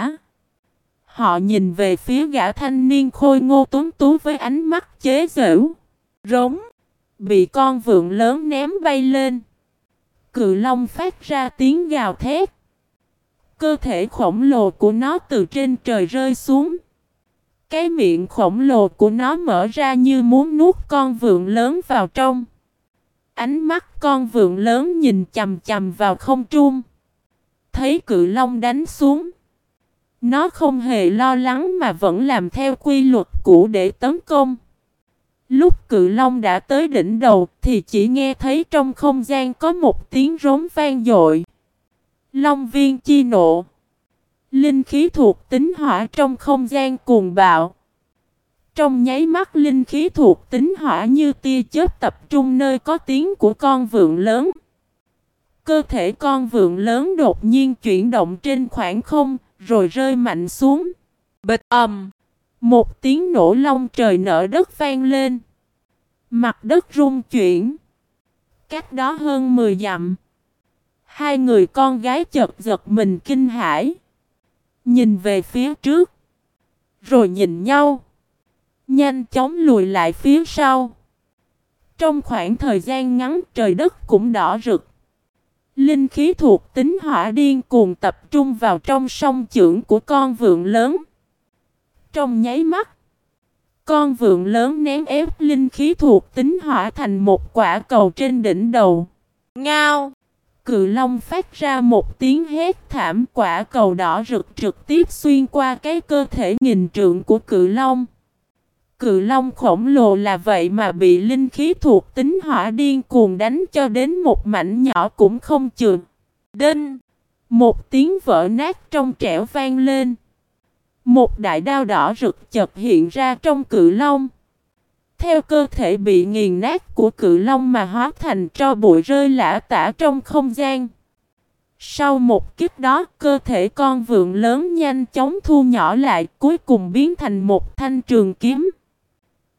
Họ nhìn về phía gã thanh niên khôi ngô tuấn tú với ánh mắt chế giễu. Rống. Bị con vượn lớn ném bay lên. Cự long phát ra tiếng gào thét. Cơ thể khổng lồ của nó từ trên trời rơi xuống. Cái miệng khổng lồ của nó mở ra như muốn nuốt con vượn lớn vào trong. Ánh mắt con vượn lớn nhìn chầm chầm vào không trung. Thấy cự long đánh xuống. Nó không hề lo lắng mà vẫn làm theo quy luật cũ để tấn công. Lúc cự long đã tới đỉnh đầu thì chỉ nghe thấy trong không gian có một tiếng rống vang dội. Long viên chi nộ. Linh khí thuộc tính hỏa trong không gian cuồng bạo. Trong nháy mắt linh khí thuộc tính hỏa như tia chớp tập trung nơi có tiếng của con vượn lớn. Cơ thể con vượn lớn đột nhiên chuyển động trên khoảng không, rồi rơi mạnh xuống. Bịch ầm. Một tiếng nổ long trời nở đất vang lên. Mặt đất rung chuyển. Cách đó hơn 10 dặm. Hai người con gái chợt giật mình kinh hãi. Nhìn về phía trước. Rồi nhìn nhau. Nhanh chóng lùi lại phía sau. Trong khoảng thời gian ngắn trời đất cũng đỏ rực. Linh khí thuộc tính hỏa điên cuồng tập trung vào trong sông trưởng của con vượn lớn. Trong nháy mắt, con vượn lớn nén ép linh khí thuộc tính hỏa thành một quả cầu trên đỉnh đầu. Ngao! Cự long phát ra một tiếng hét thảm quả cầu đỏ rực trực tiếp xuyên qua cái cơ thể nghìn trượng của cự long. Cự long khổng lồ là vậy mà bị linh khí thuộc tính hỏa điên cuồng đánh cho đến một mảnh nhỏ cũng không chừa. Đinh! Một tiếng vỡ nát trong trẻo vang lên. Một đại đao đỏ rực chật hiện ra trong cự long. Theo cơ thể bị nghiền nát của cự long mà hóa thành tro bụi rơi lã tả trong không gian. Sau một kiếp đó, cơ thể con vượn lớn nhanh chóng thu nhỏ lại, cuối cùng biến thành một thanh trường kiếm.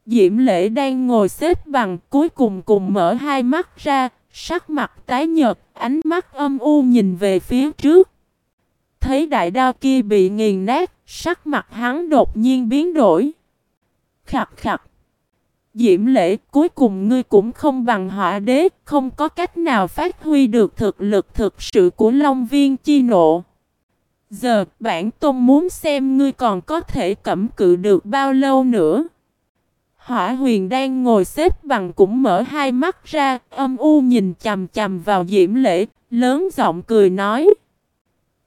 Diễm lễ đang ngồi xếp bằng, cuối cùng cùng mở hai mắt ra, sắc mặt tái nhợt, ánh mắt âm u nhìn về phía trước. Thấy đại đao kia bị nghiền nát, sắc mặt hắn đột nhiên biến đổi. Khặt khặt. Diễm lễ cuối cùng ngươi cũng không bằng họa đế, không có cách nào phát huy được thực lực thực sự của Long Viên chi nộ. Giờ bản tôn muốn xem ngươi còn có thể cẩm cự được bao lâu nữa. Hỏa huyền đang ngồi xếp bằng cũng mở hai mắt ra, âm u nhìn chầm chầm vào diễm lễ, lớn giọng cười nói.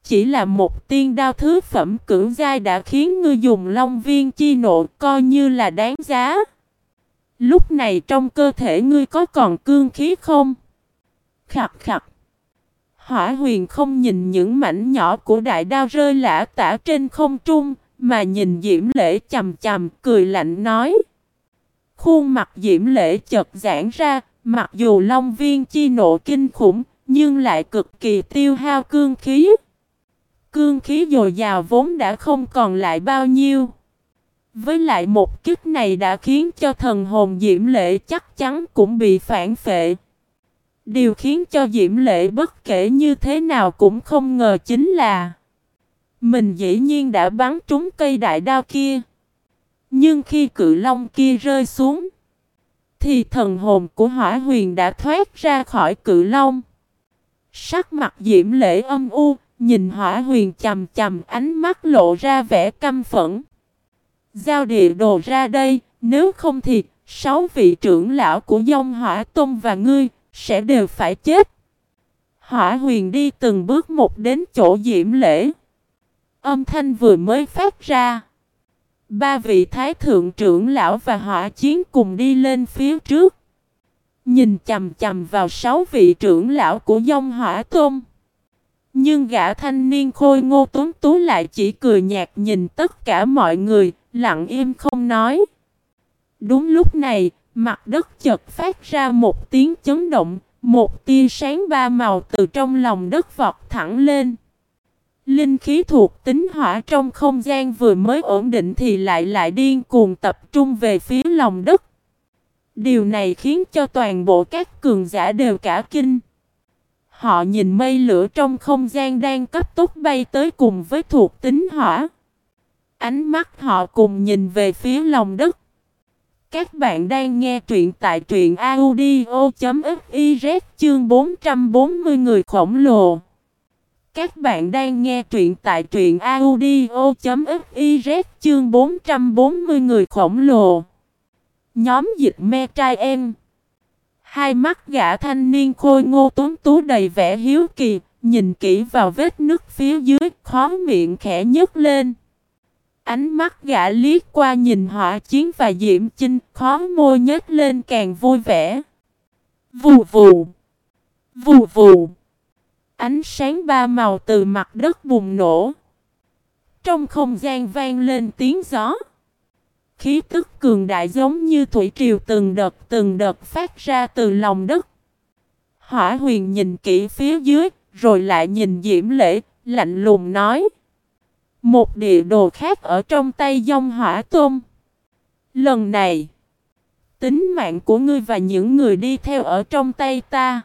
Chỉ là một tiên đao thứ phẩm cưỡng giai đã khiến ngươi dùng long viên chi nộ coi như là đáng giá. Lúc này trong cơ thể ngươi có còn cương khí không? Khặt khặt. Hỏa huyền không nhìn những mảnh nhỏ của đại đao rơi lả tả trên không trung, mà nhìn Diễm Lễ chầm chầm cười lạnh nói. Khuôn mặt Diễm Lễ chợt giãn ra, mặc dù Long Viên chi nộ kinh khủng, nhưng lại cực kỳ tiêu hao cương khí. Cương khí dồi dào vốn đã không còn lại bao nhiêu. Với lại một kích này đã khiến cho thần hồn Diễm Lệ chắc chắn cũng bị phản phệ. Điều khiến cho Diễm Lệ bất kể như thế nào cũng không ngờ chính là Mình dĩ nhiên đã bắn trúng cây đại đao kia. Nhưng khi cự long kia rơi xuống, Thì thần hồn của hỏa huyền đã thoát ra khỏi cự long Sắc mặt Diễm Lệ âm u Nhìn hỏa huyền chầm chầm ánh mắt lộ ra vẻ căm phẫn Giao địa đồ ra đây, nếu không thì sáu vị trưởng lão của dông hỏa tông và ngươi sẽ đều phải chết. Hỏa huyền đi từng bước một đến chỗ diễm lễ. Âm thanh vừa mới phát ra. Ba vị thái thượng trưởng lão và hỏa chiến cùng đi lên phía trước. Nhìn chầm chầm vào sáu vị trưởng lão của dông hỏa tôm nhưng gã thanh niên khôi ngô tuấn tú lại chỉ cười nhạt nhìn tất cả mọi người, lặng im không nói. Đúng lúc này, Mặt đất chợt phát ra một tiếng chấn động, một tia sáng ba màu từ trong lòng đất vọt thẳng lên. Linh khí thuộc tính hỏa trong không gian vừa mới ổn định thì lại lại điên cuồng tập trung về phía lòng đất. Điều này khiến cho toàn bộ các cường giả đều cả kinh. Họ nhìn mây lửa trong không gian đang cấp tốc bay tới cùng với thuộc tính hỏa. Ánh mắt họ cùng nhìn về phía lòng đất. Các bạn đang nghe truyện tại truyện audio.fiz chương 440 người khổng lồ. Các bạn đang nghe truyện tại truyện audio.fiz chương 440 người khổng lồ. Nhóm dịch me trai em. Hai mắt gã thanh niên khôi ngô tuấn tú đầy vẻ hiếu kỳ, nhìn kỹ vào vết nứt phía dưới, khó miệng khẽ nhấc lên. Ánh mắt gã liếc qua nhìn họa chiến và diễm chinh, khó môi nhếch lên càng vui vẻ. Vù vù, vù vù. Ánh sáng ba màu từ mặt đất bùng nổ. Trong không gian vang lên tiếng gió. Khí tức cường đại giống như thủy triều từng đợt từng đợt phát ra từ lòng đất. Hỏa huyền nhìn kỹ phía dưới, rồi lại nhìn Diễm Lễ, lạnh lùng nói. Một địa đồ khác ở trong tay dông hỏa tôm. Lần này, tính mạng của ngươi và những người đi theo ở trong tay ta.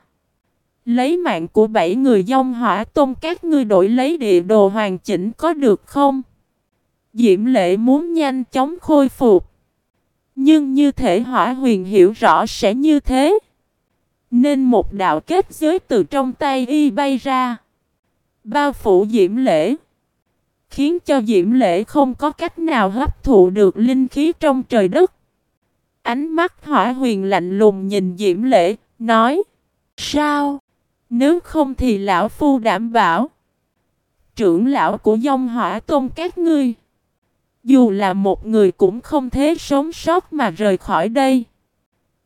Lấy mạng của bảy người dông hỏa tôm các ngươi đổi lấy địa đồ hoàn chỉnh có được không? Diễm lệ muốn nhanh chóng khôi phục. Nhưng như thể hỏa huyền hiểu rõ sẽ như thế. Nên một đạo kết giới từ trong tay y bay ra. Bao phủ diễm lệ, Khiến cho diễm lệ không có cách nào hấp thụ được linh khí trong trời đất. Ánh mắt hỏa huyền lạnh lùng nhìn diễm lệ, nói. Sao? Nếu không thì lão phu đảm bảo. Trưởng lão của dông hỏa tôn các ngươi. Dù là một người cũng không thể sống sót mà rời khỏi đây.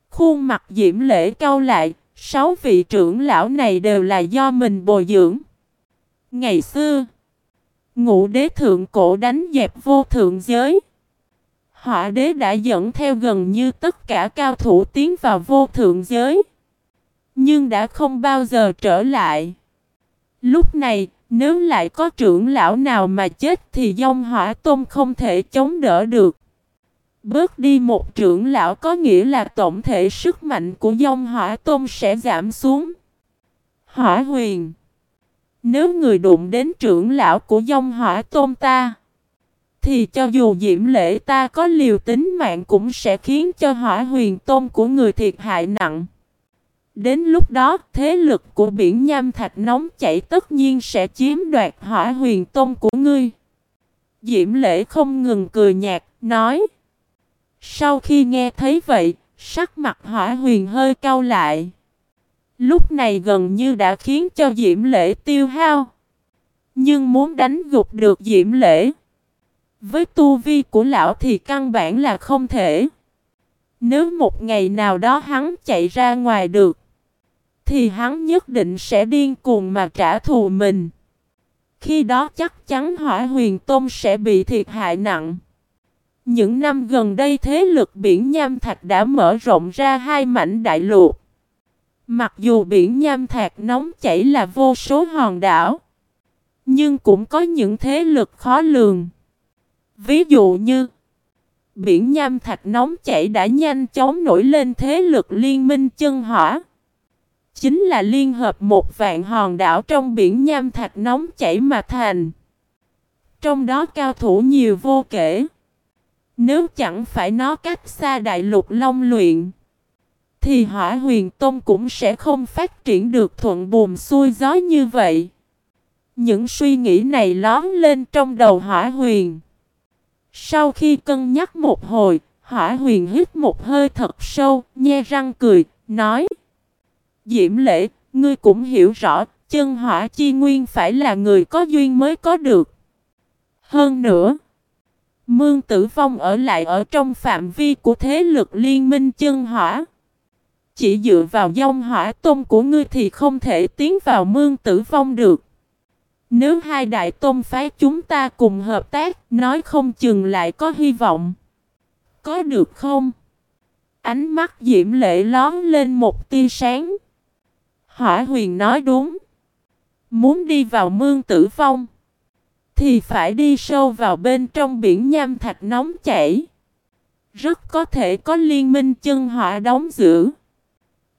Khuôn mặt diễm lễ cau lại, sáu vị trưởng lão này đều là do mình bồi dưỡng. Ngày xưa, ngũ đế thượng cổ đánh dẹp vô thượng giới. Họa đế đã dẫn theo gần như tất cả cao thủ tiến vào vô thượng giới. Nhưng đã không bao giờ trở lại. Lúc này, nếu lại có trưởng lão nào mà chết thì dông hỏa tôm không thể chống đỡ được. Bớt đi một trưởng lão có nghĩa là tổng thể sức mạnh của dông hỏa tôm sẽ giảm xuống. Hỏa huyền Nếu người đụng đến trưởng lão của dông hỏa tôm ta, Thì cho dù diễm lễ ta có liều tính mạng cũng sẽ khiến cho hỏa huyền tôm của người thiệt hại nặng Đến lúc đó, thế lực của biển nham thạch nóng chảy tất nhiên sẽ chiếm đoạt hỏa huyền tôn của ngươi. Diễm lễ không ngừng cười nhạt, nói. Sau khi nghe thấy vậy, sắc mặt hỏa huyền hơi cau lại. Lúc này gần như đã khiến cho Diễm lễ tiêu hao. Nhưng muốn đánh gục được Diễm lễ. Với tu vi của lão thì căn bản là không thể. Nếu một ngày nào đó hắn chạy ra ngoài được thì hắn nhất định sẽ điên cuồng mà trả thù mình. Khi đó chắc chắn hỏa huyền tôn sẽ bị thiệt hại nặng. Những năm gần đây thế lực biển Nham Thạch đã mở rộng ra hai mảnh đại lục. Mặc dù biển Nham Thạch nóng chảy là vô số hòn đảo. Nhưng cũng có những thế lực khó lường. Ví dụ như, Biển Nham Thạch nóng chảy đã nhanh chóng nổi lên thế lực liên minh chân hỏa chính là liên hợp một vạn hòn đảo trong biển nham thạch nóng chảy mà thành. Trong đó cao thủ nhiều vô kể. Nếu chẳng phải nó cách xa đại lục long luyện, thì hỏa huyền tôn cũng sẽ không phát triển được thuận buồm xuôi gió như vậy. Những suy nghĩ này lón lên trong đầu hỏa huyền. Sau khi cân nhắc một hồi, hỏa huyền hít một hơi thật sâu, nhe răng cười, nói Diễm lễ, ngươi cũng hiểu rõ, chân hỏa chi nguyên phải là người có duyên mới có được. Hơn nữa, Mương Tử Phong ở lại ở trong phạm vi của thế lực liên minh chân hỏa. Chỉ dựa vào dông hỏa tôn của ngươi thì không thể tiến vào Mương Tử Phong được. Nếu hai đại tôn phái chúng ta cùng hợp tác, nói không chừng lại có hy vọng. Có được không? Ánh mắt Diễm Lệ lón lên một tia sáng. Hỏa huyền nói đúng. Muốn đi vào mương tử vong. Thì phải đi sâu vào bên trong biển nham thạch nóng chảy. Rất có thể có liên minh chân hỏa đóng giữ.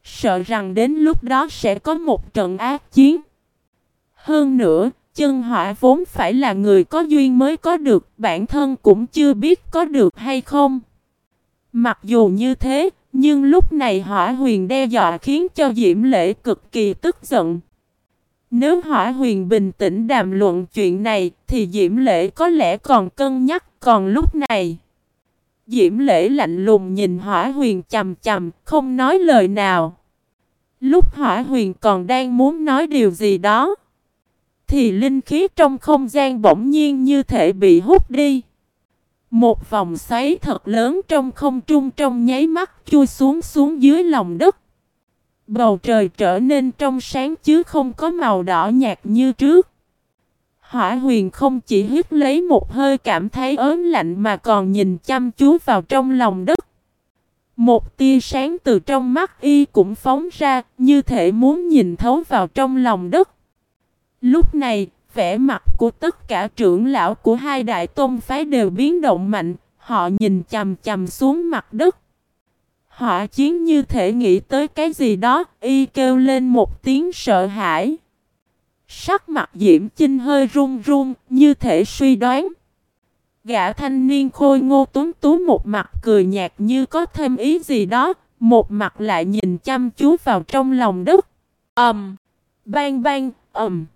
Sợ rằng đến lúc đó sẽ có một trận ác chiến. Hơn nữa, chân hỏa vốn phải là người có duyên mới có được, bản thân cũng chưa biết có được hay không. Mặc dù như thế, nhưng lúc này hỏa huyền đe dọa khiến cho Diễm Lễ cực kỳ tức giận. Nếu hỏa huyền bình tĩnh đàm luận chuyện này, thì Diễm Lễ có lẽ còn cân nhắc, còn lúc này... Diễm Lễ lạnh lùng nhìn hỏa huyền chầm chầm, không nói lời nào. Lúc hỏa huyền còn đang muốn nói điều gì đó, thì linh khí trong không gian bỗng nhiên như thể bị hút đi. Một vòng xoáy thật lớn trong không trung trong nháy mắt chui xuống xuống dưới lòng đất. Bầu trời trở nên trong sáng chứ không có màu đỏ nhạt như trước. Hỏa huyền không chỉ hít lấy một hơi cảm thấy ớn lạnh mà còn nhìn chăm chú vào trong lòng đất. Một tia sáng từ trong mắt y cũng phóng ra như thể muốn nhìn thấu vào trong lòng đất. Lúc này, vẻ mặt của tất cả trưởng lão của hai đại tôn phái đều biến động mạnh, họ nhìn chầm chầm xuống mặt đất. họ chiến như thể nghĩ tới cái gì đó, y kêu lên một tiếng sợ hãi. Sắc mặt Diễm Chinh hơi run run, như thể suy đoán. Gã thanh niên khôi ngô tuấn tú một mặt cười nhạt như có thêm ý gì đó, một mặt lại nhìn chăm chú vào trong lòng đất. ầm, um, bang bang, ầm. Um.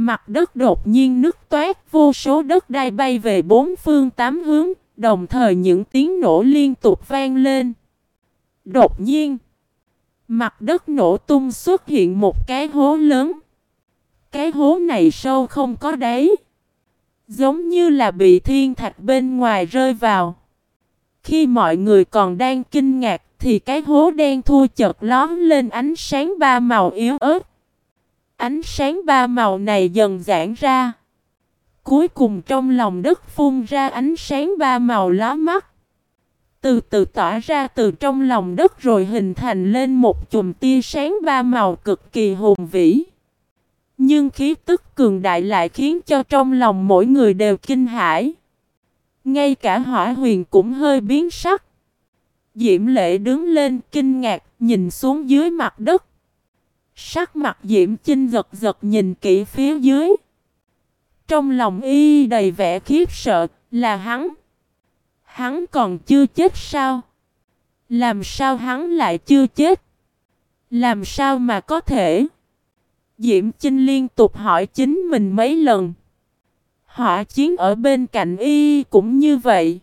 Mặt đất đột nhiên nứt toát, vô số đất đai bay về bốn phương tám hướng, đồng thời những tiếng nổ liên tục vang lên. Đột nhiên, mặt đất nổ tung xuất hiện một cái hố lớn. Cái hố này sâu không có đáy. Giống như là bị thiên thạch bên ngoài rơi vào. Khi mọi người còn đang kinh ngạc thì cái hố đen thui chợt lóm lên ánh sáng ba màu yếu ớt. Ánh sáng ba màu này dần giãn ra. Cuối cùng trong lòng đất phun ra ánh sáng ba màu lá mắt. Từ từ tỏa ra từ trong lòng đất rồi hình thành lên một chùm tia sáng ba màu cực kỳ hùng vĩ. Nhưng khí tức cường đại lại khiến cho trong lòng mỗi người đều kinh hãi. Ngay cả hỏa huyền cũng hơi biến sắc. Diễm lệ đứng lên kinh ngạc, nhìn xuống dưới mặt đất. Sắc mặt Diễm Chinh giật giật nhìn kỹ phía dưới. Trong lòng y đầy vẻ khiếp sợ là hắn. Hắn còn chưa chết sao? Làm sao hắn lại chưa chết? Làm sao mà có thể? Diễm Chinh liên tục hỏi chính mình mấy lần. Hỏa chiến ở bên cạnh y cũng như vậy.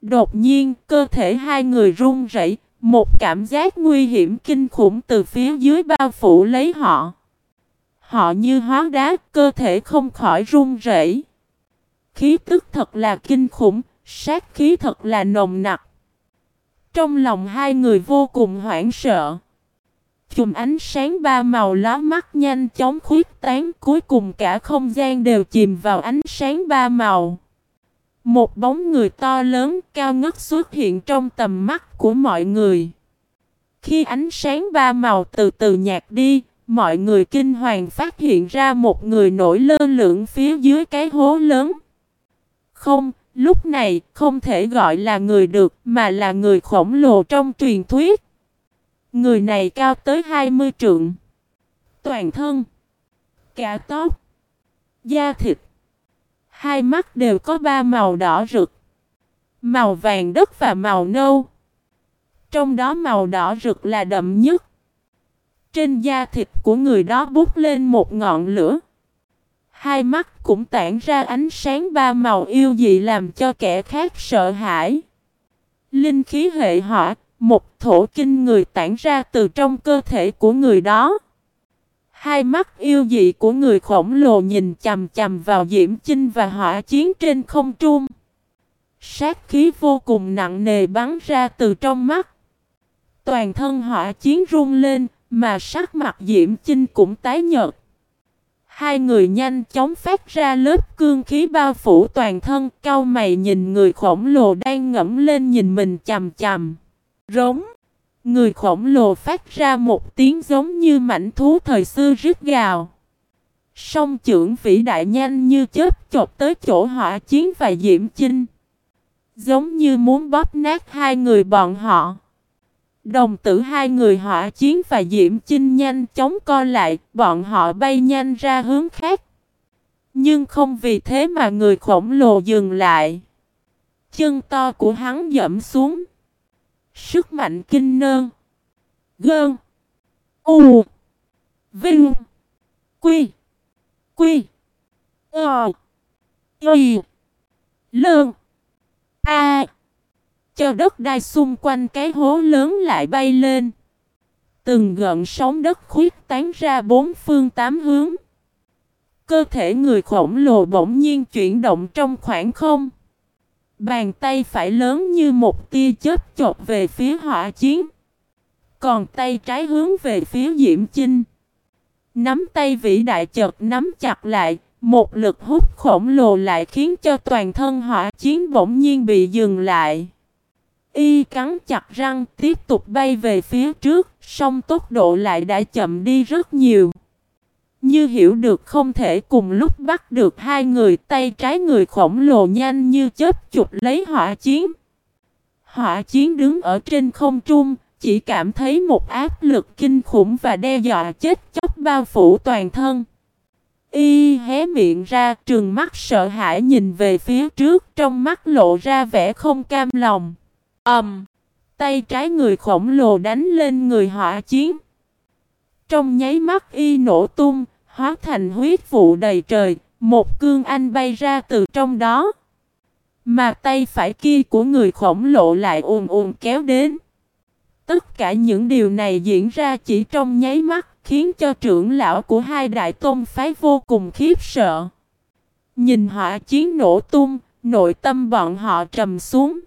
Đột nhiên cơ thể hai người run rẩy, một cảm giác nguy hiểm kinh khủng từ phía dưới bao phủ lấy họ. Họ như hóa đá, cơ thể không khỏi run rẩy. Khí tức thật là kinh khủng, sát khí thật là nồng nặc. Trong lòng hai người vô cùng hoảng sợ. Chùm ánh sáng ba màu lá mắt nhanh chóng khuyết tán cuối cùng cả không gian đều chìm vào ánh sáng ba màu. Một bóng người to lớn cao ngất xuất hiện trong tầm mắt của mọi người. Khi ánh sáng ba màu từ từ nhạt đi, mọi người kinh hoàng phát hiện ra một người nổi lơ lửng phía dưới cái hố lớn. Không, lúc này không thể gọi là người được mà là người khổng lồ trong truyền thuyết. Người này cao tới 20 trượng. Toàn thân. Cả tóc. Da thịt. Hai mắt đều có ba màu đỏ rực. Màu vàng đất và màu nâu. Trong đó màu đỏ rực là đậm nhất. Trên da thịt của người đó bút lên một ngọn lửa. Hai mắt cũng tản ra ánh sáng ba màu yêu dị làm cho kẻ khác sợ hãi. Linh khí hệ hỏa, một thổ kinh người tản ra từ trong cơ thể của người đó. Hai mắt yêu dị của người khổng lồ nhìn chầm chầm vào diễm chinh và hỏa chiến trên không trung. Sát khí vô cùng nặng nề bắn ra từ trong mắt. Toàn thân hỏa chiến run lên, mà sắc mặt diễm chinh cũng tái nhợt. Hai người nhanh chóng phát ra lớp cương khí bao phủ toàn thân, Cao mày nhìn người khổng lồ đang ngẫm lên nhìn mình chầm chầm. Rống. Người khổng lồ phát ra một tiếng giống như mảnh thú thời xưa rít gào. Song trưởng vĩ đại nhanh như chớp chộp tới chỗ hỏa chiến và diễm chinh. Giống như muốn bóp nát hai người bọn họ. Đồng tử hai người hỏa chiến và diễm chinh nhanh chóng co lại, bọn họ bay nhanh ra hướng khác. Nhưng không vì thế mà người khổng lồ dừng lại. Chân to của hắn dẫm xuống. Sức mạnh kinh nơn. Gơn. U. Vinh. Quy. Quy. Ờ. Y. Lơn. A. Cho đất đai xung quanh cái hố lớn lại bay lên. Từng gợn sóng đất khuyết tán ra bốn phương tám hướng. Cơ thể người khổng lồ bỗng nhiên chuyển động trong khoảng không. Bàn tay phải lớn như một tia chớp chộp về phía hỏa chiến. Còn tay trái hướng về phía Diễm Chinh. Nắm tay vĩ đại chợt nắm chặt lại, một lực hút khổng lồ lại khiến cho toàn thân hỏa chiến bỗng nhiên bị dừng lại. Y cắn chặt răng tiếp tục bay về phía trước, song tốc độ lại đã chậm đi rất nhiều. Như hiểu được không thể cùng lúc bắt được hai người tay trái người khổng lồ nhanh như chớp chụp lấy hỏa chiến. Hỏa chiến đứng ở trên không trung, chỉ cảm thấy một áp lực kinh khủng và đe dọa chết chóc bao phủ toàn thân. Y hé miệng ra trừng mắt sợ hãi nhìn về phía trước trong mắt lộ ra vẻ không cam lòng. ầm, um, tay trái người khổng lồ đánh lên người hỏa chiến. Trong nháy mắt y nổ tung, hóa thành huyết vụ đầy trời, một cương anh bay ra từ trong đó. Mà tay phải kia của người khổng lồ lại ùn ùn kéo đến. Tất cả những điều này diễn ra chỉ trong nháy mắt, khiến cho trưởng lão của hai đại tôn phái vô cùng khiếp sợ. Nhìn họa chiến nổ tung, nội tâm bọn họ trầm xuống.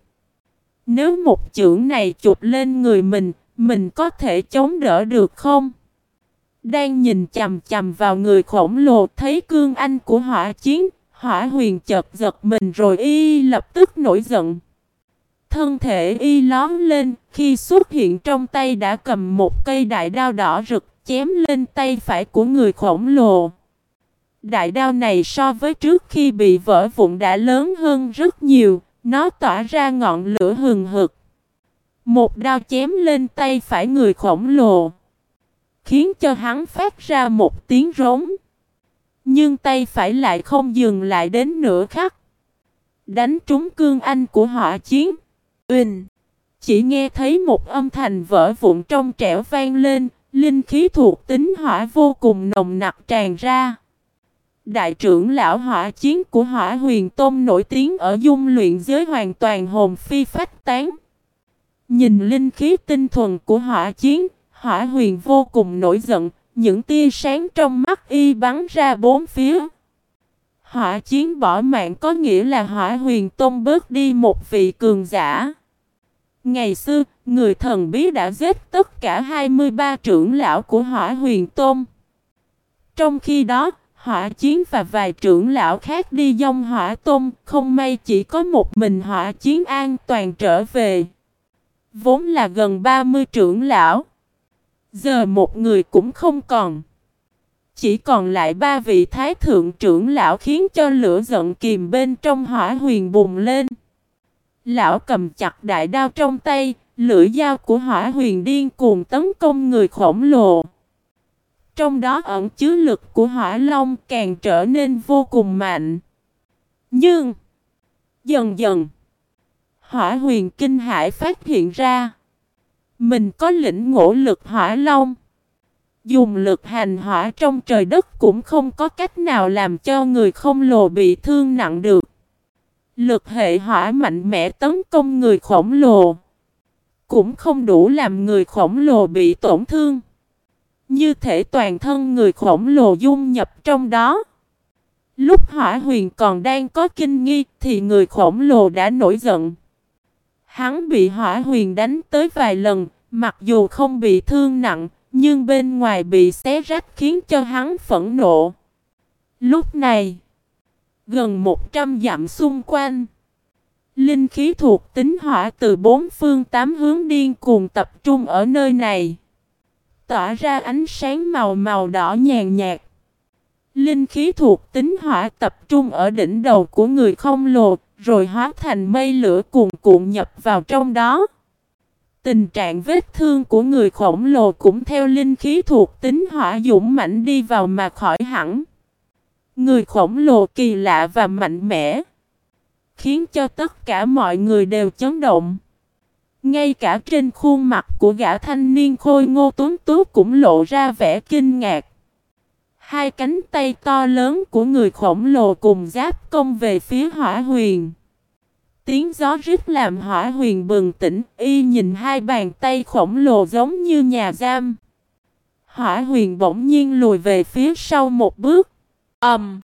Nếu một chưởng này chụp lên người mình, mình có thể chống đỡ được không? Đang nhìn chầm chầm vào người khổng lồ thấy cương anh của hỏa chiến, hỏa huyền chợt giật mình rồi y lập tức nổi giận. Thân thể y lón lên, khi xuất hiện trong tay đã cầm một cây đại đao đỏ rực chém lên tay phải của người khổng lồ. Đại đao này so với trước khi bị vỡ vụn đã lớn hơn rất nhiều, nó tỏa ra ngọn lửa hừng hực. Một đao chém lên tay phải người khổng lồ khiến cho hắn phát ra một tiếng rống. Nhưng tay phải lại không dừng lại đến nửa khắc. Đánh trúng cương anh của hỏa chiến. Uỳnh! Chỉ nghe thấy một âm thanh vỡ vụn trong trẻo vang lên, linh khí thuộc tính hỏa vô cùng nồng nặc tràn ra. Đại trưởng lão hỏa chiến của hỏa huyền tôn nổi tiếng ở dung luyện giới hoàn toàn hồn phi phách tán. Nhìn linh khí tinh thuần của hỏa chiến, Hỏa huyền vô cùng nổi giận, những tia sáng trong mắt y bắn ra bốn phía. Hỏa chiến bỏ mạng có nghĩa là hỏa huyền tôn bớt đi một vị cường giả. Ngày xưa, người thần bí đã giết tất cả 23 trưởng lão của hỏa huyền tôn. Trong khi đó, hỏa chiến và vài trưởng lão khác đi dông hỏa tôn, không may chỉ có một mình hỏa chiến an toàn trở về. Vốn là gần 30 trưởng lão. Giờ một người cũng không còn. Chỉ còn lại ba vị thái thượng trưởng lão khiến cho lửa giận kìm bên trong hỏa huyền bùng lên. Lão cầm chặt đại đao trong tay, lưỡi dao của hỏa huyền điên cuồng tấn công người khổng lồ. Trong đó ẩn chứa lực của hỏa long càng trở nên vô cùng mạnh. Nhưng, dần dần, hỏa huyền kinh hải phát hiện ra. Mình có lĩnh ngộ lực hỏa long. Dùng lực hành hỏa trong trời đất cũng không có cách nào làm cho người không lồ bị thương nặng được. Lực hệ hỏa mạnh mẽ tấn công người khổng lồ. Cũng không đủ làm người khổng lồ bị tổn thương. Như thể toàn thân người khổng lồ dung nhập trong đó. Lúc hỏa huyền còn đang có kinh nghi thì người khổng lồ đã nổi giận. Hắn bị hỏa huyền đánh tới vài lần, mặc dù không bị thương nặng, nhưng bên ngoài bị xé rách khiến cho hắn phẫn nộ. Lúc này, gần 100 dặm xung quanh, Linh khí thuộc tính hỏa từ bốn phương tám hướng điên cuồng tập trung ở nơi này. Tỏa ra ánh sáng màu màu đỏ nhàn nhạt. Linh khí thuộc tính hỏa tập trung ở đỉnh đầu của người không lồ, rồi hóa thành mây lửa cuồn cuộn nhập vào trong đó. Tình trạng vết thương của người khổng lồ cũng theo linh khí thuộc tính hỏa dũng mạnh đi vào mà khỏi hẳn. Người khổng lồ kỳ lạ và mạnh mẽ. Khiến cho tất cả mọi người đều chấn động. Ngay cả trên khuôn mặt của gã thanh niên khôi ngô tuấn tú cũng lộ ra vẻ kinh ngạc. Hai cánh tay to lớn của người khổng lồ cùng giáp công về phía hỏa huyền. Tiếng gió rít làm hỏa huyền bừng tỉnh, y nhìn hai bàn tay khổng lồ giống như nhà giam. Hỏa huyền bỗng nhiên lùi về phía sau một bước. ầm, um,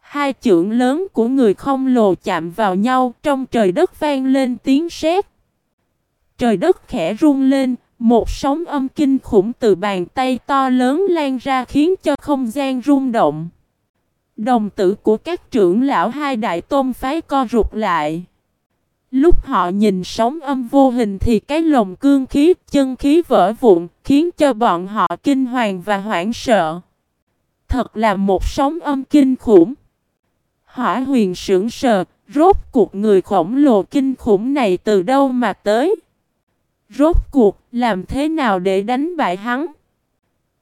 Hai chưởng lớn của người không lồ chạm vào nhau, trong trời đất vang lên tiếng sét. Trời đất khẽ rung lên, một sóng âm kinh khủng từ bàn tay to lớn lan ra khiến cho không gian rung động. Đồng tử của các trưởng lão hai đại tôn phái co rụt lại. Lúc họ nhìn sóng âm vô hình thì cái lồng cương khí, chân khí vỡ vụn, khiến cho bọn họ kinh hoàng và hoảng sợ. Thật là một sóng âm kinh khủng. Hỏa huyền sững sờ, rốt cuộc người khổng lồ kinh khủng này từ đâu mà tới? Rốt cuộc, làm thế nào để đánh bại hắn?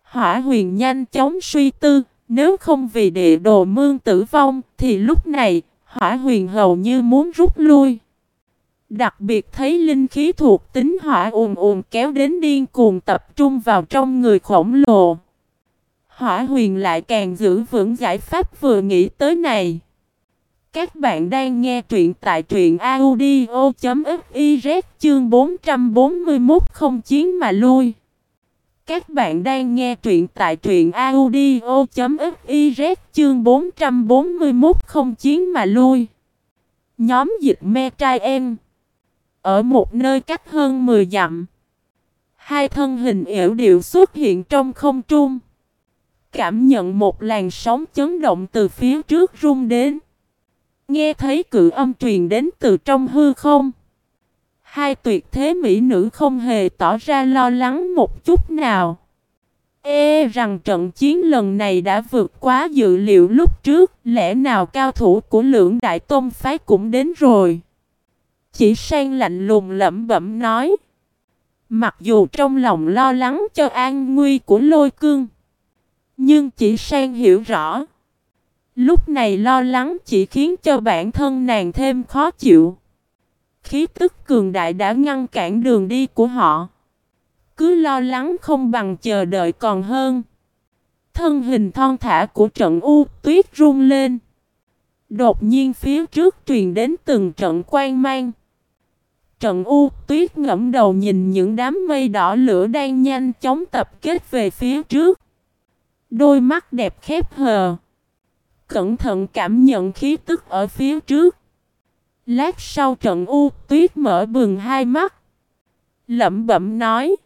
Hỏa huyền nhanh chóng suy tư, nếu không vì địa đồ mương tử vong, thì lúc này, hỏa huyền hầu như muốn rút lui. Đặc biệt thấy linh khí thuộc tính hỏa ùn ùn kéo đến điên cuồng tập trung vào trong người khổng lồ. Hỏa huyền lại càng giữ vững giải pháp vừa nghĩ tới này. Các bạn đang nghe truyện tại truyện audio.fiz chương 441 không chiến mà lui. Các bạn đang nghe truyện tại truyện audio.fiz chương 441 không chiến mà lui. Nhóm dịch me trai em. Ở một nơi cách hơn 10 dặm. Hai thân hình yểu điệu xuất hiện trong không trung. Cảm nhận một làn sóng chấn động từ phía trước rung đến. Nghe thấy cự âm truyền đến từ trong hư không. Hai tuyệt thế mỹ nữ không hề tỏ ra lo lắng một chút nào. Ê rằng trận chiến lần này đã vượt quá dự liệu lúc trước, lẽ nào cao thủ của lưỡng đại tôn phái cũng đến rồi. Chỉ sang lạnh lùng lẩm bẩm nói. Mặc dù trong lòng lo lắng cho an nguy của lôi cương. Nhưng chỉ sang hiểu rõ. Lúc này lo lắng chỉ khiến cho bản thân nàng thêm khó chịu. Khí tức cường đại đã ngăn cản đường đi của họ. Cứ lo lắng không bằng chờ đợi còn hơn. Thân hình thon thả của trận u tuyết run lên. Đột nhiên phía trước truyền đến từng trận quan mang. Trận u tuyết ngẫm đầu nhìn những đám mây đỏ lửa đang nhanh chóng tập kết về phía trước. Đôi mắt đẹp khép hờ cẩn thận cảm nhận khí tức ở phía trước. Lát sau trận u, tuyết mở bừng hai mắt. Lẩm bẩm nói.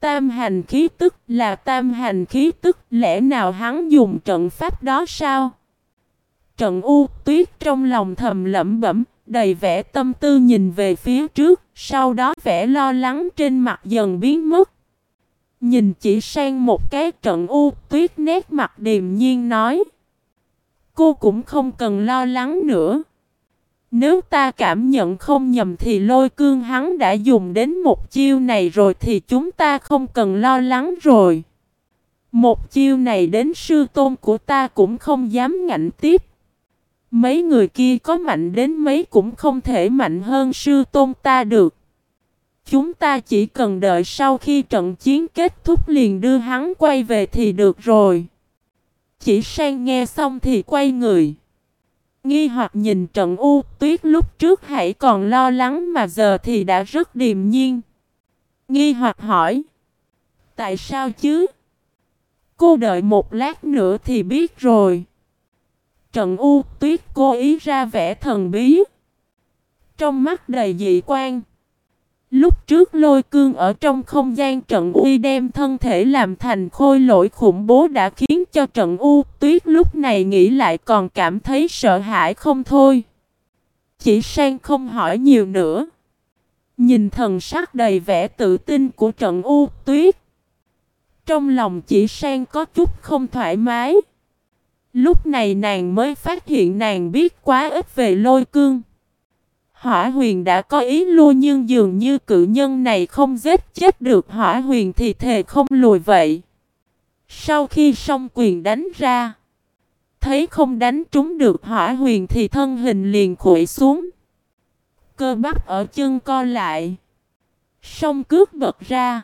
Tam hành khí tức là tam hành khí tức, lẽ nào hắn dùng trận pháp đó sao? Trận u, tuyết trong lòng thầm lẩm bẩm, đầy vẻ tâm tư nhìn về phía trước, sau đó vẻ lo lắng trên mặt dần biến mất. Nhìn chỉ sang một cái trận u, tuyết nét mặt điềm nhiên nói. Cô cũng không cần lo lắng nữa. Nếu ta cảm nhận không nhầm thì lôi cương hắn đã dùng đến một chiêu này rồi thì chúng ta không cần lo lắng rồi. Một chiêu này đến sư tôn của ta cũng không dám ngạnh tiếp. Mấy người kia có mạnh đến mấy cũng không thể mạnh hơn sư tôn ta được. Chúng ta chỉ cần đợi sau khi trận chiến kết thúc liền đưa hắn quay về thì được rồi. Chỉ sang nghe xong thì quay người. Nghi hoặc nhìn trận u, tuyết lúc trước hãy còn lo lắng mà giờ thì đã rất điềm nhiên. Nghi hoặc hỏi. Tại sao chứ? Cô đợi một lát nữa thì biết rồi. Trận u, tuyết cố ý ra vẻ thần bí. Trong mắt đầy dị quan. Lúc trước lôi cương ở trong không gian trận uy đem thân thể làm thành khôi lỗi khủng bố đã khiến cho trận u tuyết lúc này nghĩ lại còn cảm thấy sợ hãi không thôi. Chỉ sang không hỏi nhiều nữa. Nhìn thần sắc đầy vẻ tự tin của trận u tuyết. Trong lòng chỉ sang có chút không thoải mái. Lúc này nàng mới phát hiện nàng biết quá ít về lôi cương. Hỏa huyền đã có ý lui nhưng dường như cự nhân này không giết chết được hỏa huyền thì thề không lùi vậy. Sau khi xong quyền đánh ra, thấy không đánh trúng được hỏa huyền thì thân hình liền khuỵu xuống. Cơ bắp ở chân co lại. Song cước bật ra.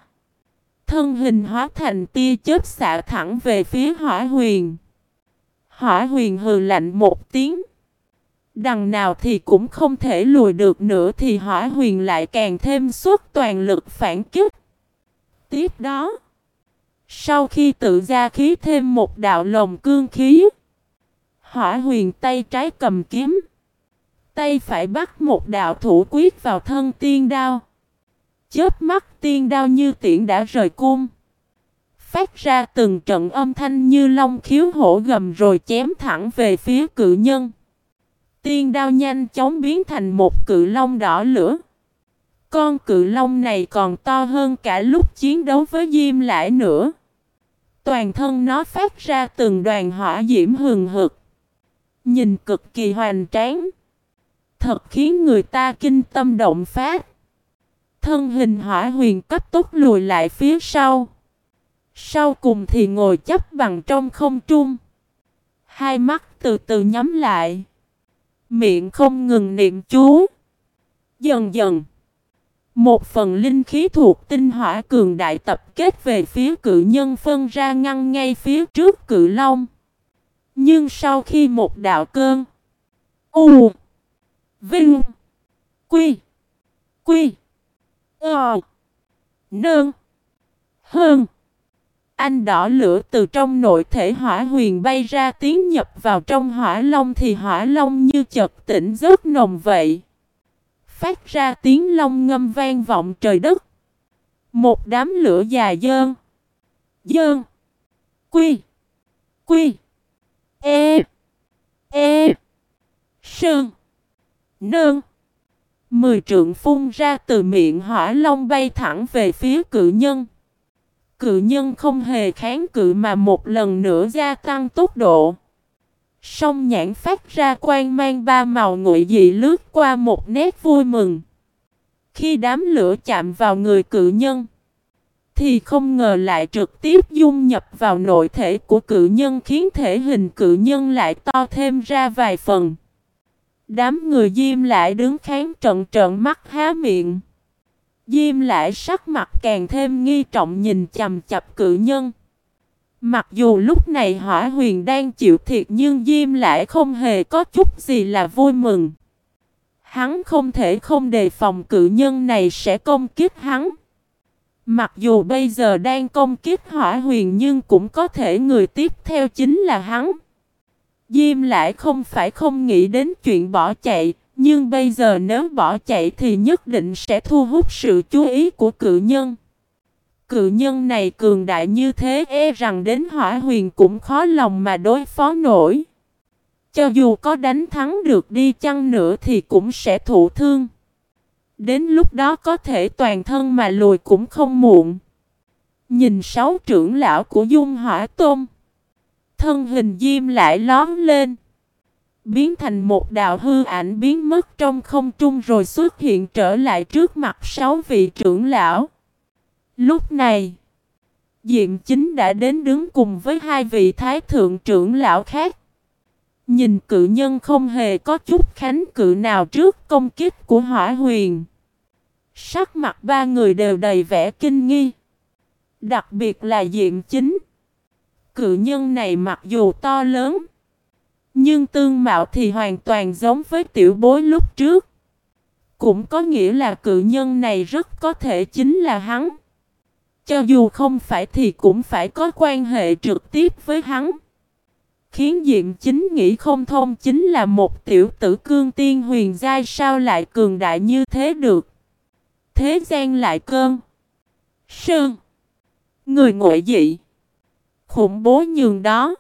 Thân hình hóa thành tia chớp xạ thẳng về phía hỏa huyền. Hỏa huyền hừ lạnh một tiếng. Đằng nào thì cũng không thể lùi được nữa thì hỏa huyền lại càng thêm suốt toàn lực phản kích. Tiếp đó, sau khi tự ra khí thêm một đạo lồng cương khí, hỏa huyền tay trái cầm kiếm, tay phải bắt một đạo thủ quyết vào thân tiên đao. Chớp mắt tiên đao như tiễn đã rời cung. Phát ra từng trận âm thanh như long khiếu hổ gầm rồi chém thẳng về phía cự nhân. Tiên đao nhanh chóng biến thành một cự long đỏ lửa. Con cự long này còn to hơn cả lúc chiến đấu với Diêm Lãi nữa. Toàn thân nó phát ra từng đoàn hỏa diễm hừng hực. Nhìn cực kỳ hoành tráng. Thật khiến người ta kinh tâm động phát. Thân hình hỏa huyền cấp tốc lùi lại phía sau. Sau cùng thì ngồi chấp bằng trong không trung. Hai mắt từ từ nhắm lại. Miệng không ngừng niệm chú. Dần dần. Một phần linh khí thuộc tinh hỏa cường đại tập kết về phía cự nhân phân ra ngăn ngay phía trước cự long. Nhưng sau khi một đạo cơn, U, Vinh, Quy Quy Ờ Nương, Hơn anh đỏ lửa từ trong nội thể hỏa huyền bay ra tiến nhập vào trong hỏa long thì hỏa long như chợt tỉnh giấc nồng vậy. Phát ra tiếng long ngâm vang vọng trời đất. Một đám lửa dài dơn. Dơn. Quy. Quy. E. E. Sơn. Nương. Mười trượng phun ra từ miệng hỏa long bay thẳng về phía cự nhân. Cự nhân không hề kháng cự mà một lần nữa gia tăng tốc độ. Song nhãn phát ra quang mang ba màu ngụy dị lướt qua một nét vui mừng. Khi đám lửa chạm vào người cự nhân, thì không ngờ lại trực tiếp dung nhập vào nội thể của cự nhân khiến thể hình cự nhân lại to thêm ra vài phần. Đám người diêm lại đứng kháng trận trận mắt há miệng. Diêm lại sắc mặt càng thêm nghi trọng nhìn chầm chập cự nhân. Mặc dù lúc này hỏa huyền đang chịu thiệt nhưng Diêm lại không hề có chút gì là vui mừng. Hắn không thể không đề phòng cự nhân này sẽ công kích hắn. Mặc dù bây giờ đang công kích hỏa huyền nhưng cũng có thể người tiếp theo chính là hắn. Diêm lại không phải không nghĩ đến chuyện bỏ chạy, nhưng bây giờ nếu bỏ chạy thì nhất định sẽ thu hút sự chú ý của cự nhân. Cự nhân này cường đại như thế e rằng đến hỏa huyền cũng khó lòng mà đối phó nổi. Cho dù có đánh thắng được đi chăng nữa thì cũng sẽ thụ thương. Đến lúc đó có thể toàn thân mà lùi cũng không muộn. Nhìn sáu trưởng lão của dung hỏa tôm. Thân hình diêm lại lón lên biến thành một đạo hư ảnh biến mất trong không trung rồi xuất hiện trở lại trước mặt sáu vị trưởng lão. Lúc này, Diệm Chính đã đến đứng cùng với hai vị thái thượng trưởng lão khác. Nhìn cự nhân không hề có chút khánh cự nào trước công kích của hỏa huyền. Sắc mặt ba người đều đầy vẻ kinh nghi. Đặc biệt là Diệm Chính. Cự nhân này mặc dù to lớn nhưng tương mạo thì hoàn toàn giống với tiểu bối lúc trước. Cũng có nghĩa là cự nhân này rất có thể chính là hắn. Cho dù không phải thì cũng phải có quan hệ trực tiếp với hắn. Khiến Diệm chính nghĩ không thông chính là một tiểu tử cương tiên huyền giai sao lại cường đại như thế được. Thế gian lại cơn. Sơn. Người ngội dị. Khủng bố nhường đó.